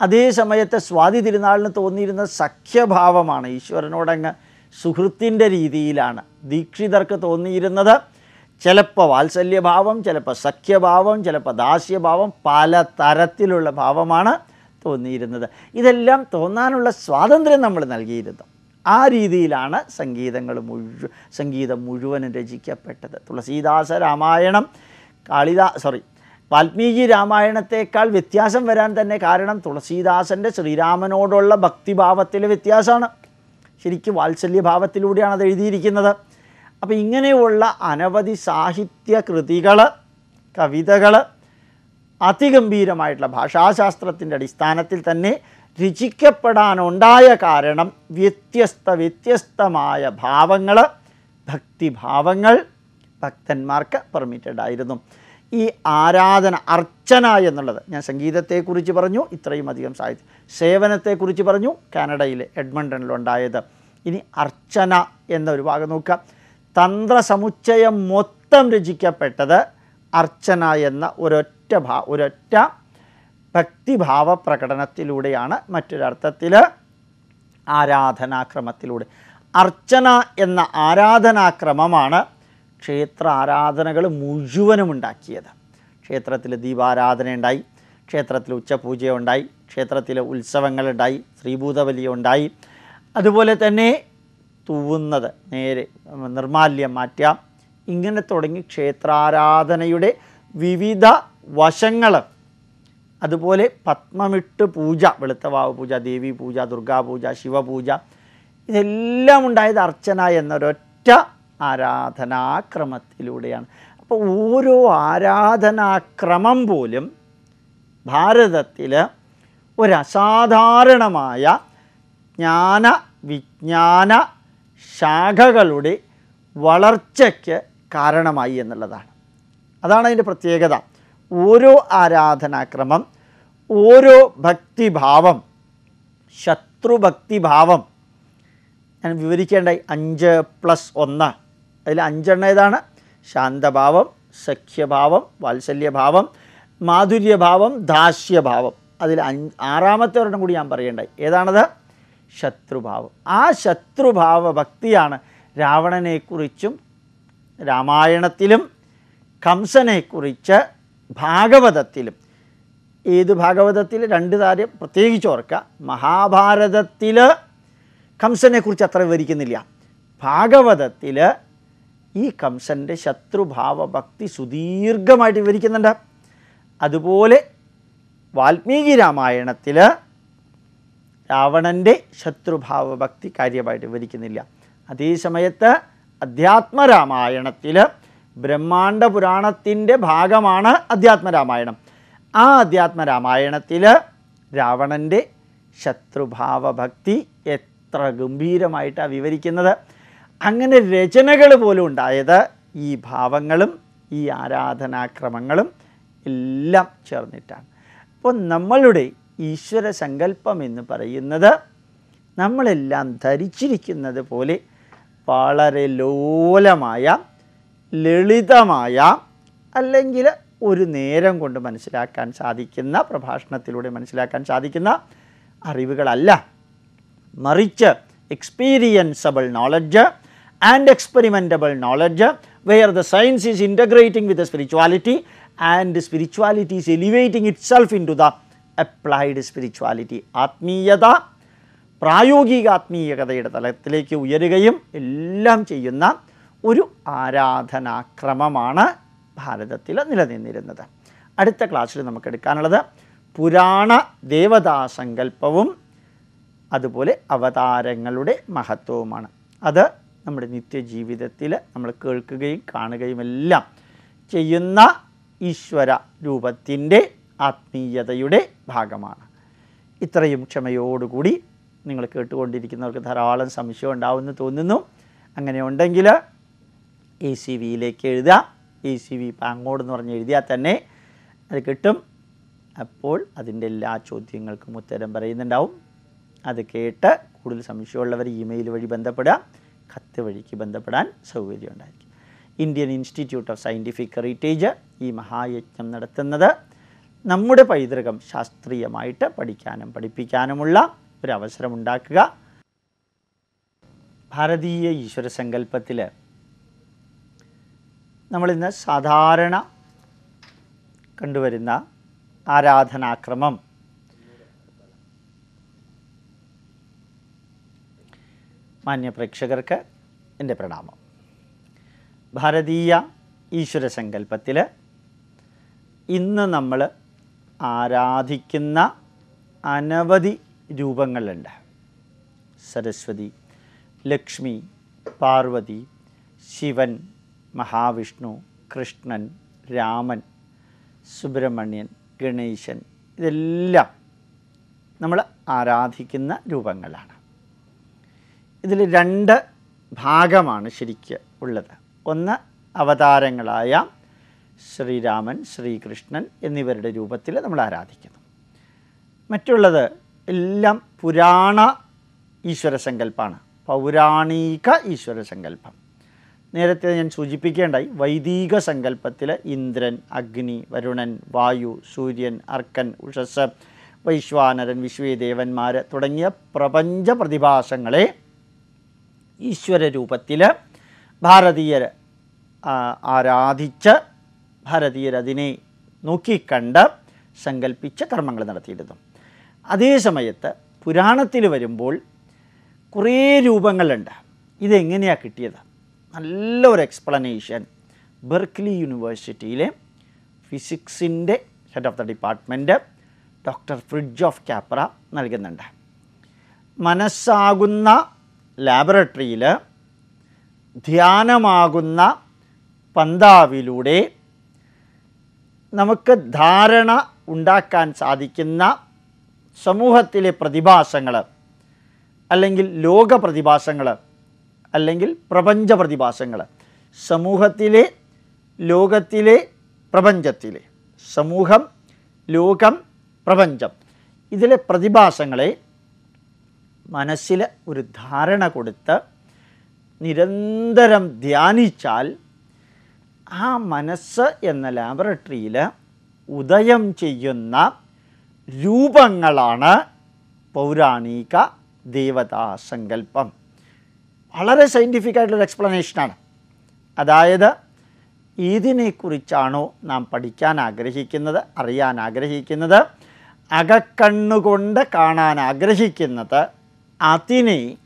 അതേ സമയത്ത് സ്വാതി തിരുനാളിന് തോന്നിയിരുന്ന സഖ്യഭാവമാണ് ഈശ്വരനോടങ്ങ് സുഹൃത്തിന്റെ രീതിയിലാണ്. ദീക്ഷിതർക്ക് തോന്നിയിരുന്നത് ചിലപ്പോൾ വാത്സല്യഭാവം ചിലപ്പോൾ സഖ്യഭാവം ചിലപ്പോൾ ദാസ്യഭാവം പല തരത്തിലുള്ള ഭാവമാണ് തോന്നിയിരുന്നത്. ഇതെല്ലാം തോന്നാനുള്ള സ്വാതന്ത്ര്യം നമ്മൾ നൽകിയിരുന്നു. ആ രീതിയിലാണ് സംഗീതങ്ങൾ മുഴുവൻ സംഗീതം മുഴുവനും രചിക്കപ്പെട്ടത്. തുളസീദാസ രാമായണം കാളിദാ സോറി വാൽമീകി രാമായണത്തേക്കാൾ വ്യത്യാസം വരാൻ തന്നെ കാരണം തുളസീദാസന്റെ ശ്രീരാമനോടുള്ള ഭക്തിഭാവത്തിലെ വ്യത്യാസമാണ്. ശരിക്കും വാത്സല്യഭാവത്തിലൂടെയാണ് അത് എഴുതിയിരിക്കുന്നത്. അപ്പോൾ ഇങ്ങനെയുള്ള അനവധി സാഹിത്യ കൃതികൾ കവിതകൾ അതിഗംഭീരമായിട്ടുള്ള ഭാഷാശാസ്ത്രത്തിന്റെ അടിസ്ഥാനത്തിൽ തന്നെ രചിക്കപ്പെടാനുണ്ടായ കാരണം വ്യത്യസ്ത വ്യത്യസ്തമായ ഭാവങ്ങൾ ഭക്തിഭാവങ്ങൾ ഭക്തന്മാർക്ക് പെർമിറ്റഡ് ആയിരുന്നു ഈ ആരാധന അർച്ചന എന്നുള്ളത് ഞാൻ സംഗീതത്തെക്കുറിച്ച് പറഞ്ഞു ഇത്രയും അധികം സാഹിത്യം സേവനത്തെക്കുറിച്ച് പറഞ്ഞു കാനഡയിലെ എഡ്മണ്ടണിലുണ്ടായത്. ഇനി അർച്ചന എന്നൊരു ഭാഗം നോക്കുക. തന്ത്രസമുച്ചയം മൊത്തം രചിക്കപ്പെട്ടത് അർച്ചന എന്ന ഒരൊറ്റ ഭാ ഒരൊറ്റ ഭക്തിഭാവ പ്രകടനത്തിലൂടെയാണ് മറ്റൊരർത്ഥത്തിൽ ആരാധനാക്രമത്തിലൂടെ. അർച്ചന എന്ന ആരാധനാക്രമമാണ് ക്ഷേത്ര ആരാധനകൾ മുഴുവനും ഉണ്ടാക്കിയത്. ക്ഷേത്രത്തിൽ ദീപാരാധന ഉണ്ടായി ക്ഷേത്രത്തിൽ ഉച്ചപൂജ ഉണ്ടായി ക്ഷേത്രത്തിൽ ഉത്സവങ്ങളുണ്ടായി ശ്രീഭൂതബലി ഉണ്ടായി അതുപോലെ തന്നെ തൂവുന്നത്. നേരെ നിർമാല്യം മാറ്റാം. ഇങ്ങനെ തുടങ്ങി ക്ഷേത്രാരാധനയുടെ വിവിധ വശങ്ങൾ അതുപോലെ പത്മമിട്ട് പൂജ വെളുത്തവാവ് പൂജ ദേവി പൂജ ദുർഗാപൂജ ശിവപൂജ ഇതെല്ലാം ഉണ്ടായത് അർച്ചന എന്നൊരൊറ്റ ആരാധനാക്രമത്തിലൂടെയാണ്. അപ്പോൾ ഓരോ ആരാധനാക്രമം പോലും ഭാരതത്തിൽ ഒരസാധാരണമായ ജ്ഞാന വിജ്ഞാന ശാഖകളുടെ വളർച്ചയ്ക്ക് കാരണമായി എന്നുള്ളതാണ്. അതാണ് അതിന്റെ പ്രത്യേകത. ഓരോ ആരാധനാക്രമം ഓരോ ഭക്തിഭാവം ശത്രുഭക്തിഭാവം. ഞാൻ വിവരിക്കേണ്ട അഞ്ച് പ്ലസ് ഒന്ന്. അതിൽ അഞ്ചെണ്ണ ഏതാണ്? ശാന്തഭാവം സഖ്യഭാവം വാത്സല്യഭാവം മാധുര്യഭാവം ദാസ്യഭാവം. അതിൽ അഞ്ച് ആറാമത്തെ ഒരെണ്ണം കൂടി ഞാൻ പറയേണ്ടായി ഏതാണത്? ശത്രുഭാവം. ആ ശത്രുഭാവ ഭക്തിയാണ് രാവണനെക്കുറിച്ചും രാമായണത്തിലും കംസനെക്കുറിച്ച് ഭാഗവതത്തിലും. ഏത് ഭാഗവതത്തിൽ രണ്ട് കാര്യം പ്രത്യേകിച്ച് ഓർക്കുക. മഹാഭാരതത്തിൽ കംസനെക്കുറിച്ച് അത്ര വിവരിക്കുന്നില്ല. ഭാഗവതത്തിൽ ഈ കംസന്റെ ശത്രുഭാവ ഭക്തി സുദീർഘമായിട്ട് വിവരിക്കുന്നുണ്ട്. അതുപോലെ വാൽമീകി രാമായണത്തിൽ രാവണന്റെ ശത്രുഭാവഭക്തി കാര്യമായിട്ട് വിവരിക്കുന്നില്ല. അതേ സമയത്ത് അധ്യാത്മരാമായണത്തിൽ ബ്രഹ്മാണ്ഡ പുരാണത്തിന്റെ ഭാഗമാണ് അധ്യാത്മരാമായണം. ആ അധ്യാത്മരാമായണത്തിൽ രാവണന്റെ ശത്രുഭാവഭക്തി എത്ര ഗംഭീരമായിട്ടാണ് വിവരിക്കുന്നത്. അങ്ങനെ രചനകൾ പോലും ഉണ്ടായത് ഈ ഭാവങ്ങളും ഈ ആരാധനാക്രമങ്ങളും എല്ലാം ചേർന്നിട്ടാണ്. അപ്പോൾ നമ്മളുടെ ഈശ്വര സങ്കല്പം എന്ന് പറയുന്നത് നമ്മളെല്ലാം ധരിച്ചിരിക്കുന്നത് പോലെ വളരെ ലോലമായ ലളിതമായ അല്ലെങ്കിൽ ഒരു നേരം കൊണ്ട് മനസ്സിലാക്കാൻ സാധിക്കുന്ന പ്രഭാഷണത്തിലൂടെ മനസ്സിലാക്കാൻ സാധിക്കുന്ന അറിവുകളല്ല. മറിച്ച് experienceable knowledge and experimentable knowledge where the science is integrating with the spirituality and spirituality is elevating itself into the applied spirituality ആത്മീയത പ്രായോഗിക ആത്മീയകതയുടെ തലത്തിലേക്ക് ഉയരുകയും എല്ലാം ചെയ്യുന്ന ഒരു ആരാധനാക്രമമാണ് ഭാരതത്തിൽ നിലനിന്നിരുന്നത്. അടുത്ത ക്ലാസ്സിൽ നമുക്ക് എടുക്കാനുള്ളത് പുരാണ ദേവതാ സങ്കല്പവും അതുപോലെ അവതാരങ്ങളുടെ മഹത്വവുമാണ്. അത് നമ്മുടെ നിത്യജീവിതത്തിൽ നമ്മൾ കേൾക്കുകയും കാണുകയുമെല്ലാം ചെയ്യുന്ന ഈശ്വര രൂപത്തിന്റെ ആത്മീയതയുടെ ഭാഗമാണ്. ഇത്രയും ക്ഷമയോടുകൂടി നിങ്ങൾ കേട്ടുകൊണ്ടിരിക്കുന്നവർക്ക് ധാരാളം സംശയം ഉണ്ടാവുമെന്ന് തോന്നുന്നു. അങ്ങനെ ഉണ്ടെങ്കിൽ എ സി വിയിലേക്ക് എഴുതുക. എ സി വി പാങ്ങോട് എന്ന് പറഞ്ഞ് എഴുതിയാൽ തന്നെ അത് കിട്ടും. അപ്പോൾ അതിന്റെ എല്ലാ ചോദ്യങ്ങൾക്കും ഉത്തരം പറയുന്നുണ്ടാവും. അത് കേട്ട് കൂടുതൽ സംശയമുള്ളവർ ഇമെയിൽ വഴി ബന്ധപ്പെടുക. കത്ത് വഴിക്ക് ബന്ധപ്പെടാൻ സൗകര്യം ഉണ്ടായിരിക്കും. Indian Institute of Scientific Heritage ഈ മഹായജ്ഞം നടത്തുന്നത് നമ്മുടെ പൈതൃകം ശാസ്ത്രീയമായിട്ട് പഠിക്കാനും പഠിപ്പിക്കാനുമുള്ള ഒരു അവസരമുണ്ടാക്കുക ഭാരതീയ ഈശ്വര സങ്കല്പത്തിൽ നമ്മളിന്ന് സാധാരണ കണ്ടുവരുന്ന ആരാധനാക്രമം. മാന്യ പ്രേക്ഷകർക്ക് എന്റെ പ്രണാമം. ഭാരതീയ ഈശ്വര സങ്കല്പത്തിൽ ഇന്ന് നമ്മൾ ആരാധിക്കുന്ന അനവധി രൂപങ്ങളുണ്ട്. സരസ്വതി ലക്ഷ്മി പാർവതി ശിവൻ മഹാവിഷ്ണു കൃഷ്ണൻ രാമൻ സുബ്രഹ്മണ്യൻ ഗണേശൻ ഇതെല്ലാം നമ്മൾ ആരാധിക്കുന്ന രൂപങ്ങളാണ്. ഇതിൽ രണ്ട് ഭാഗമാണ് ശരിക്ക് ഉള്ളത്. ഒന്ന് അവതാരങ്ങളായ ശ്രീരാമൻ ശ്രീകൃഷ്ണൻ എന്നിവരുടെ രൂപത്തിൽ നമ്മൾ ആരാധിക്കുന്നു. മറ്റുള്ളത് എല്ലാം പുരാണ ഈശ്വര സങ്കല്പമാണ് പൗരാണിക ഈശ്വര സങ്കല്പം. നേരത്തെ ഞാൻ സൂചിപ്പിക്കേണ്ടായി വൈദിക സങ്കല്പത്തിൽ ഇന്ദ്രൻ അഗ്നി വരുണൻ വായു സൂര്യൻ അർക്കൻ ഉഷസ് വൈശ്വാനരൻ വിശ്വദേവന്മാർ തുടങ്ങിയ പ്രപഞ്ച പ്രതിഭാസങ്ങളെ ഈശ്വര രൂപത്തിൽ ഭാരതീയർ ആരാധിച്ച് ഭാരതീയർ അതിനെ നോക്കിക്കണ്ട് സങ്കല്പിച്ച് കർമ്മങ്ങൾ നടത്തിയിരുന്നു അതേ സമയത്ത് പുരാണത്തിൽ വരുമ്പോൾ കുറേ രൂപങ്ങളുണ്ട്. ഇതെങ്ങനെയാണ് കിട്ടിയത്? നല്ല ഒരു എക്സ്പ്ലനേഷൻ ബെർക്ക്ലി യൂണിവേഴ്സിറ്റിയിലെ ഫിസിക്സിന്റെ head of the department doctor Fritjof Capra നൽകുന്നുണ്ട്. മനസ്സാകുന്ന ലാബറട്ടറിയിൽ ധ്യാനമാകുന്ന പന്താവിലൂടെ നമുക്ക് ധാരണ ഉണ്ടാക്കാൻ സാധിക്കുന്ന സമൂഹത്തിലെ പ്രതിഭാസങ്ങൾ അല്ലെങ്കിൽ ലോക പ്രതിഭാസങ്ങൾ അല്ലെങ്കിൽ പ്രപഞ്ച പ്രതിഭാസങ്ങൾ സമൂഹത്തിലെ ലോകത്തിലെ പ്രപഞ്ചത്തിലെ. സമൂഹം ലോകം പ്രപഞ്ചം. ഇതിലെ പ്രതിഭാസങ്ങളെ മനസ്സിൽ ഒരു ധാരണ കൊടുത്ത് നിരന്തരം ധ്യാനിച്ചാൽ ആ മനസ്സ് എന്ന ലാബറട്ടറിയിൽ ഉദയം ചെയ്യുന്ന രൂപങ്ങളാണ് പൗരാണിക ദേവതാ സങ്കല്പം വളരെ സയന്റിഫിക് ആയിട്ടുള്ളൊരു എക്സ്പ്ലനേഷനാണ് അതായത് ഏതിനെക്കുറിച്ചാണോ നാം പഠിക്കാൻ ആഗ്രഹിക്കുന്നത് അറിയാൻ ആഗ്രഹിക്കുന്നത്? അകക്കണ്ണുകൊണ്ട് കാണാൻ ആഗ്രഹിക്കുന്നത് അതിനെ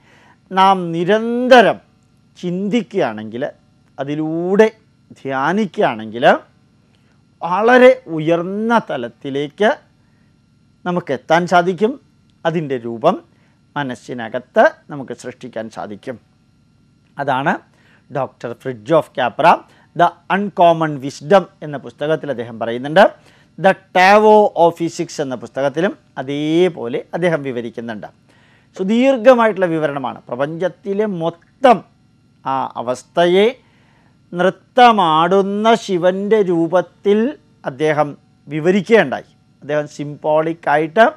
നാം നിരന്തരം ചിന്തിക്കുകയാണെങ്കിൽ അതിലൂടെ ധ്യാനിക്കുകയാണെങ്കിൽ വളരെ ഉയർന്ന തലത്തിലേക്ക് നമുക്ക് എത്താൻ സാധിക്കും. അതിന്റെ രൂപം മനസ്സിനകത്ത് നമുക്ക് സൃഷ്ടിക്കാൻ സാധിക്കും. അതാണ് doctor Fritjof Capra the uncommon wisdom എന്ന പുസ്തകത്തിൽ അദ്ദേഹം പറയുന്നുണ്ട്. ദ ടാവോ ഓഫ് ഫിസിക്സ് എന്ന പുസ്തകത്തിലും അതേപോലെ അദ്ദേഹം വിവരിക്കുന്നുണ്ട്. സുദീർഘമായിട്ടുള്ള വിവരണമാണ്. പ്രപഞ്ചത്തിലെ മൊത്തം ആ അവസ്ഥയെ നൃത്തമാടുന്ന ശിവന്റെ രൂപത്തിൽ അദ്ദേഹം വിവരിക്കേണ്ടായി. അദ്ദേഹം സിംബോളിക്കായിട്ട്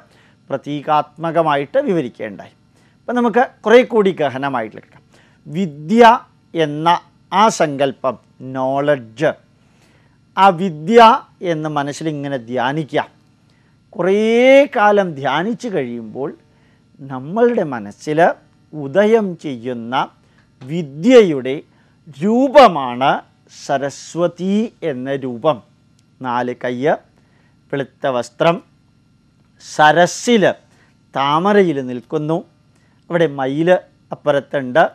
പ്രതീകാത്മകമായിട്ട് വിവരിക്കേണ്ടായി. അപ്പം നമുക്ക് കുറേ കൂടി ഗഹനമായിട്ട് കിട്ടാം വിദ്യ എന്ന ആ സങ്കല്പം നോളജ് ആ വിദ്യ എന്ന് മനസ്സിലിങ്ങനെ ധ്യാനിക്കുക. കുറേ കാലം ധ്യാനിച്ചു കഴിയുമ്പോൾ നമ്മളുടെ മനസ്സിൽ ഉദയം ചെയ്യുന്ന വിദ്യയുടെ രൂപമാണ് സരസ്വതി എന്ന രൂപം. നാല് കയ്യ് വെളുത്ത വസ്ത്രം സരസ്സിൽ താമരയിൽ നിൽക്കുന്നു. അവിടെ മയിൽ അപ്പുറത്തുണ്ട്.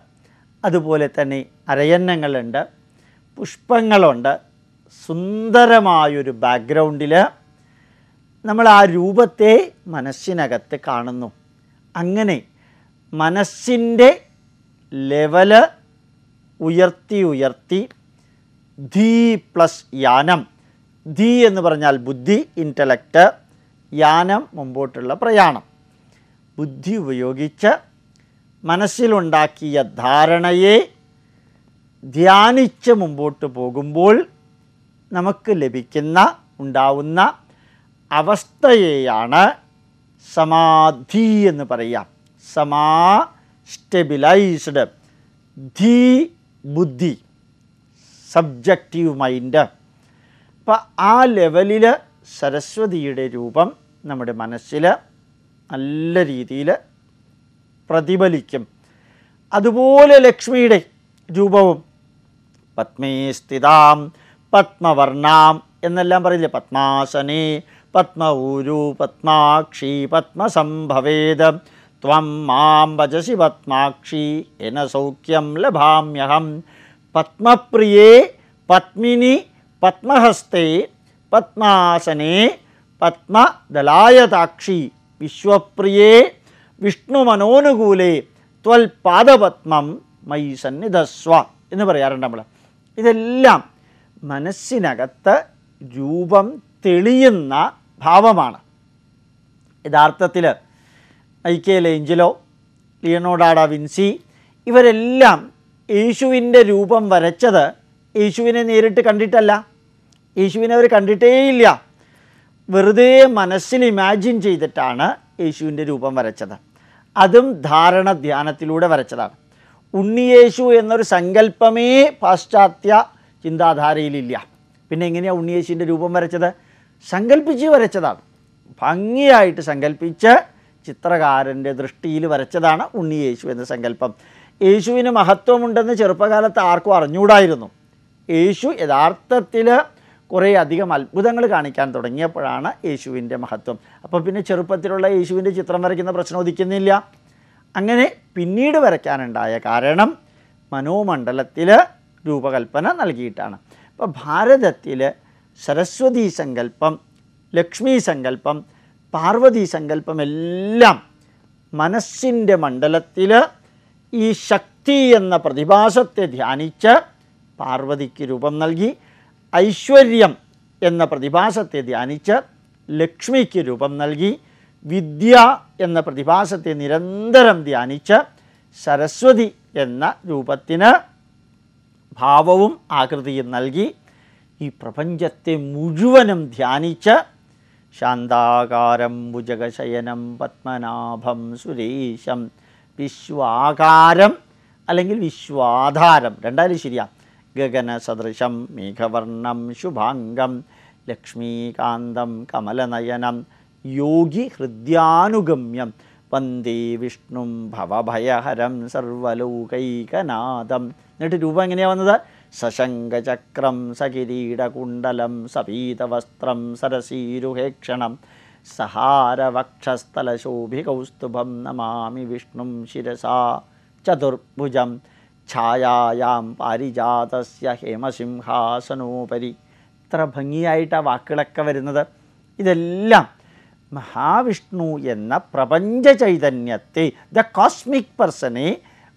അതുപോലെ തന്നെ അരയന്നങ്ങളുണ്ട്. പുഷ്പങ്ങളുണ്ട്. സുന്ദരമായൊരു ബാക്ക്ഗ്രൗണ്ടിൽ നമ്മൾ ആ രൂപത്തെ മനസ്സിനകത്ത് കാണുന്നു. അങ്ങനെ മനസ്സിന്റെ ലെവൽ ഉയർത്തി ഉയർത്തി. ധീ പ്ലസ് യാനം. ധീ എന്ന് പറഞ്ഞാൽ ബുദ്ധി ഇന്റലക്റ്റ് യാനം മുമ്പോട്ടുള്ള പ്രയാണം. ബുദ്ധി ഉപയോഗിച്ച് മനസ്സിലുണ്ടാക്കിയ ധാരണയെ ധ്യാനിച്ച് മുമ്പോട്ട് പോകുമ്പോൾ നമുക്ക് ലഭിക്കുന്ന ഉണ്ടാവുന്ന അവസ്ഥയെയാണ് സമാധി എന്ന് പറയാം. സമാ സ്റ്റെബിലൈസ്ഡ്. ധീ ബുദ്ധി സബ്ജക്റ്റീവ് മൈൻഡ്. അപ്പം ആ ലെവലിൽ സരസ്വതിയുടെ രൂപം നമ്മുടെ മനസ്സിൽ നല്ല രീതിയിൽ പ്രതിഫലിക്കും. അതുപോലെ ലക്ഷ്മിയുടെ രൂപവും. പത്മേ സ്ഥിതാം പത്മവർണാം എന്നെല്ലാം പറയില്ലേ? പത്മാസനേ പത്മഊരു പത്മാക്ഷി പത്മസംഭവേദ. ത്വം മാം ഭജസി പത്മാക്ഷി എന സൗഖ്യം ലഭാമ്യഹം പത്മപ്രിയേ പത്മിനി പത്മഹസ്തേ പത്മാസനേ പത്മദലായതാക്ഷി വിശ്വപ്രിയേ വിഷ്ണുമനോനുകൂലേ ത്വൽ പാദപത്മം മൈ സന്നിധസ്വ എന്ന് പറയാറുണ്ട് നമ്മൾ ഇതെല്ലാം മനസ്സിനകത്ത് രൂപം തെളിയുന്ന ഭാവമാണ്. യഥാർത്ഥത്തിൽ ഐക്കേൽ ഏഞ്ചലോ ലിയണോഡാഡ വിൻസി ഇവരെല്ലാം യേശുവിന്റെ രൂപം വരച്ചത് യേശുവിനെ നേരിട്ട് കണ്ടിട്ടല്ല. യേശുവിനെ അവർ കണ്ടിട്ടേയില്ല. വെറുതെ മനസ്സിൽ ഇമാജിൻ ചെയ്തിട്ടാണ് യേശുവിന്റെ രൂപം വരച്ചത്. അതും ധാരണ ധ്യാനത്തിലൂടെ വരച്ചതാണ്. ഉണ്ണിയേശു എന്നൊരു സങ്കല്പമേ പാശ്ചാത്യ ചിന്താധാരയിലില്ല. പിന്നെ എങ്ങനെയാണ് ഉണ്ണിയേശുവിന്റെ രൂപം വരച്ചത്? സങ്കല്പിച്ച് വരച്ചതാണ്. ഭംഗിയായിട്ട് സങ്കല്പിച്ച് ചിത്രകാരന്റെ ദൃഷ്ടിയിൽ വരച്ചതാണ് ഉണ്ണി യേശു എന്ന സങ്കല്പം. യേശുവിന് മഹത്വമുണ്ടെന്ന് ചെറുപ്പകാലത്ത് ആർക്കും അറിഞ്ഞൂടായിരുന്നു യേശു യഥാർത്ഥത്തിൽ കുറേ അധികം അത്ഭുതങ്ങൾ കാണിക്കാൻ തുടങ്ങിയപ്പോഴാണ് യേശുവിന്റെ മഹത്വം. അപ്പോൾ പിന്നെ ചെറുപ്പത്തിലുള്ള യേശുവിന്റെ ചിത്രം വരയ്ക്കുന്ന പ്രശ്നം ഉദിക്കുന്നില്ല. അങ്ങനെ പിന്നീട് വരയ്ക്കാനുണ്ടായ കാരണം മനോമണ്ഡലത്തിൽ രൂപകൽപ്പന നൽകിയിട്ടാണ്. അപ്പോൾ ഭാരതത്തിൽ സരസ്വതി സങ്കല്പം ലക്ഷ്മി സങ്കല്പം പാർവതി സങ്കല്പമെല്ലാം മനസ്സിന്റെ മണ്ഡലത്തിൽ ഈ ശക്തി എന്ന പ്രതിഭാസത്തെ ധ്യാനിച്ച് പാർവതിക്ക് രൂപം നൽകി ഐശ്വര്യം എന്ന പ്രതിഭാസത്തെ ധ്യാനിച്ച് ലക്ഷ്മിക്ക് രൂപം നൽകി വിദ്യ എന്ന പ്രതിഭാസത്തെ നിരന്തരം ധ്യാനിച്ച് സരസ്വതി എന്ന രൂപത്തിന് ഭാവവും ആകൃതിയും നൽകി ഈ പ്രപഞ്ചത്തെ മുഴുവനും ധ്യാനിച്ച് ശാന്താകാരം ഭുജകശയനം പത്മനാഭം സുരേശം. വിശ്വാകാരം അല്ലെങ്കിൽ വിശ്വാധാരം രണ്ടായാലും ശരിയാ. ഗഗനസദൃശം മേഘവർണം ശുഭാംഗം ലക്ഷ്മീകാന്തം കമലനയനം യോഗി ഹൃദ്യാനുഗമ്യം വന്ദേ വിഷ്ണു ഭവഭയഹരം സർവലോകൈകനാഥം. എന്നിട്ട് രൂപം എങ്ങനെയാണ് വന്നത്? സശങ്കചക്രം സകിരീടകുണ്ടലം സപീതവസ്ത്രം സരസീരുഹേക്ഷണം സഹാരവക്ഷസ്ഥലശോഭികൗസ്തുഭം നമാമി വിഷ്ണും ശിരസാ ചതുർഭുജം ഛായായാം പാരിജാതസ്യ ഹേമസിംഹാസനോപരി. ഇത്ര ഭംഗിയായിട്ട് ആ വാക്കുകളൊക്കെ വരുന്നത്. ഇതെല്ലാം മഹാവിഷ്ണു എന്ന പ്രപഞ്ച ചൈതന്യത്തെ ദ കോസ്മിക് പേഴ്സണെ